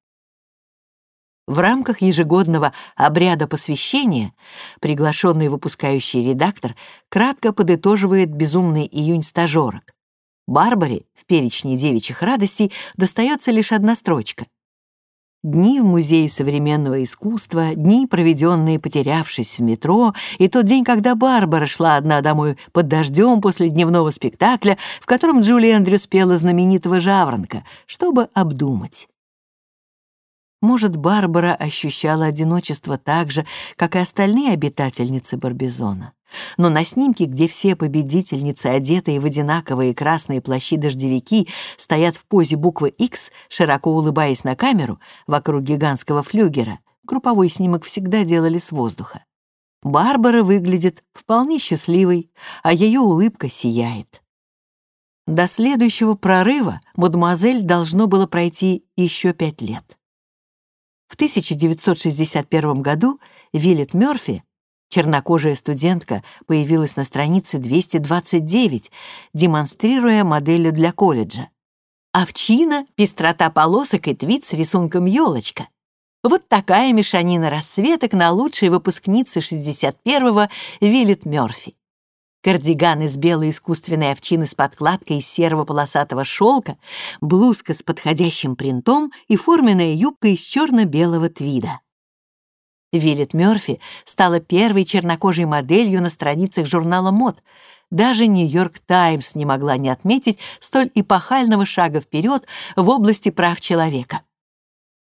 В рамках ежегодного обряда посвящения приглашенный выпускающий редактор кратко подытоживает безумный июнь стажерок. Барбаре в перечне девичьих радостей достается лишь одна строчка Дни в Музее современного искусства, дни, проведенные, потерявшись в метро, и тот день, когда Барбара шла одна домой под дождем после дневного спектакля, в котором Джули Эндрюс пела знаменитого «Жаворонка», чтобы обдумать. Может, Барбара ощущала одиночество так же, как и остальные обитательницы Барбизона. Но на снимке, где все победительницы, одетые в одинаковые красные плащи-дождевики, стоят в позе буквы X, широко улыбаясь на камеру, вокруг гигантского флюгера, групповой снимок всегда делали с воздуха. Барбара выглядит вполне счастливой, а ее улыбка сияет. До следующего прорыва мадемуазель должно было пройти еще пять лет. В 1961 году Виллет Мёрфи Чернокожая студентка появилась на странице 229, демонстрируя модели для колледжа. Овчина, пестрота полосок и твит с рисунком елочка. Вот такая мешанина расцветок на лучшей выпускнице 61-го Виллет Мёрфи. Кардиган из белой искусственной овчины с подкладкой из серого полосатого шелка, блузка с подходящим принтом и форменная юбка из черно-белого твида. Виллет Мёрфи стала первой чернокожей моделью на страницах журнала мод. Даже «Нью-Йорк Таймс» не могла не отметить столь эпохального шага вперед в области прав человека.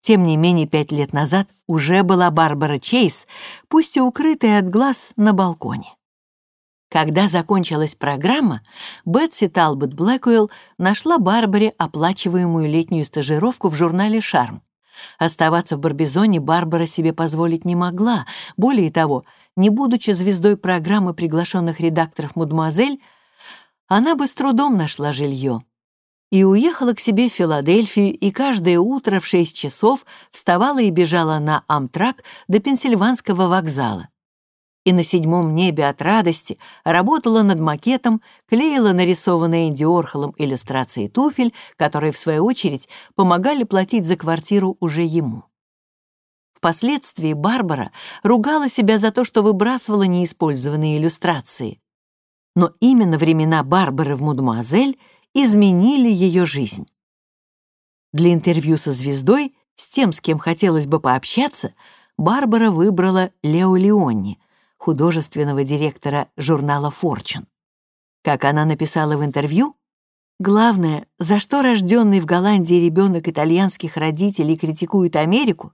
Тем не менее, пять лет назад уже была Барбара Чейз, пусть и укрытая от глаз на балконе. Когда закончилась программа, Бетси Талбот Блэкуэлл нашла Барбаре оплачиваемую летнюю стажировку в журнале «Шарм». Оставаться в Барбизоне Барбара себе позволить не могла. Более того, не будучи звездой программы приглашенных редакторов «Мадемуазель», она бы с трудом нашла жилье. И уехала к себе в Филадельфию, и каждое утро в шесть часов вставала и бежала на Амтрак до Пенсильванского вокзала и на седьмом небе от радости работала над макетом, клеила нарисованные Энди иллюстрации туфель, которые, в свою очередь, помогали платить за квартиру уже ему. Впоследствии Барбара ругала себя за то, что выбрасывала неиспользованные иллюстрации. Но именно времена Барбары в «Мадемуазель» изменили ее жизнь. Для интервью со звездой, с тем, с кем хотелось бы пообщаться, Барбара выбрала Лео Леонни, художественного директора журнала «Форчун». Как она написала в интервью, главное, за что рожденный в Голландии ребенок итальянских родителей критикует Америку,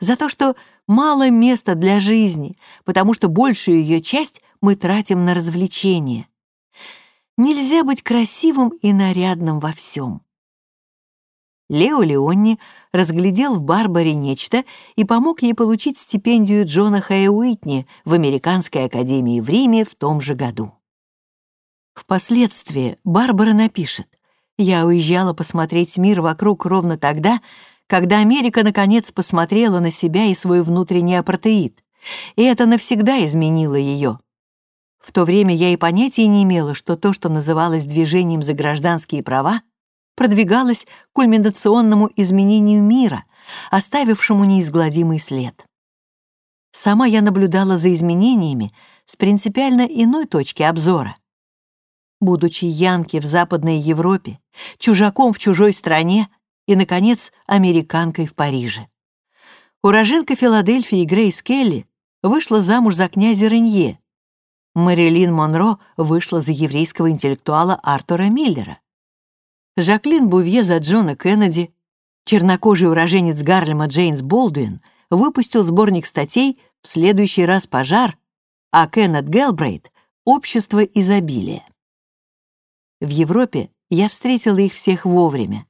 за то, что мало места для жизни, потому что большую ее часть мы тратим на развлечения. Нельзя быть красивым и нарядным во всем. Лео Леонни разглядел в Барбаре нечто и помог ей получить стипендию Джона Хэя Уитни в Американской академии в Риме в том же году. Впоследствии Барбара напишет «Я уезжала посмотреть мир вокруг ровно тогда, когда Америка наконец посмотрела на себя и свой внутренний апартеид, и это навсегда изменило ее. В то время я и понятия не имела, что то, что называлось движением за гражданские права, продвигалась к кульминационному изменению мира, оставившему неизгладимый след. Сама я наблюдала за изменениями с принципиально иной точки обзора. Будучи янки в Западной Европе, чужаком в чужой стране и, наконец, американкой в Париже. Уроженка Филадельфии Грейс Келли вышла замуж за князя Ренье. Мэрилин Монро вышла за еврейского интеллектуала Артура Миллера. Жаклин Бувье за Джона Кеннеди, чернокожий уроженец Гарлема Джейнс Болдуин выпустил сборник статей «В следующий раз пожар», а Кеннет Гелбрейт — «Общество изобилия». В Европе я встретила их всех вовремя.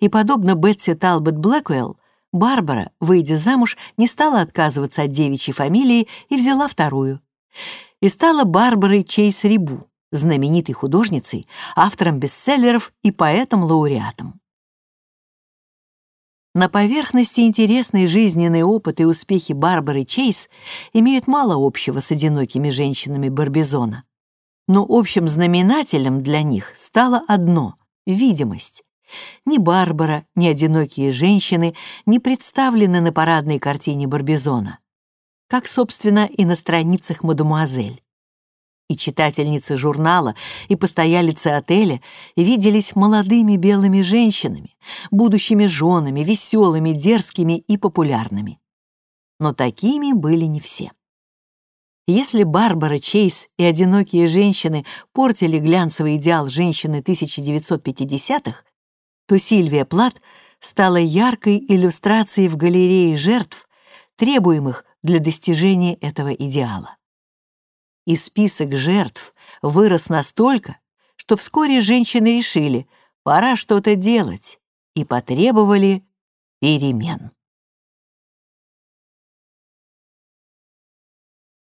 И, подобно Бетси Талбот Блэквелл, Барбара, выйдя замуж, не стала отказываться от девичьей фамилии и взяла вторую. И стала Барбарой Чейз Рибу, знаменитой художницей, автором бестселлеров и поэтом-лауреатом. На поверхности интересный жизненный опыт и успехи Барбары Чейз имеют мало общего с одинокими женщинами Барбизона. Но общим знаменателем для них стало одно — видимость. Ни Барбара, ни одинокие женщины не представлены на парадной картине Барбизона, как, собственно, и на страницах «Мадемуазель». И читательницы журнала, и постоялицы отеля виделись молодыми белыми женщинами, будущими женами, веселыми, дерзкими и популярными. Но такими были не все. Если Барбара Чейз и одинокие женщины портили глянцевый идеал женщины 1950-х, то Сильвия Плат стала яркой иллюстрацией в галерее жертв, требуемых для достижения этого идеала. И список жертв вырос настолько, что вскоре женщины решили, пора что-то делать, и потребовали перемен.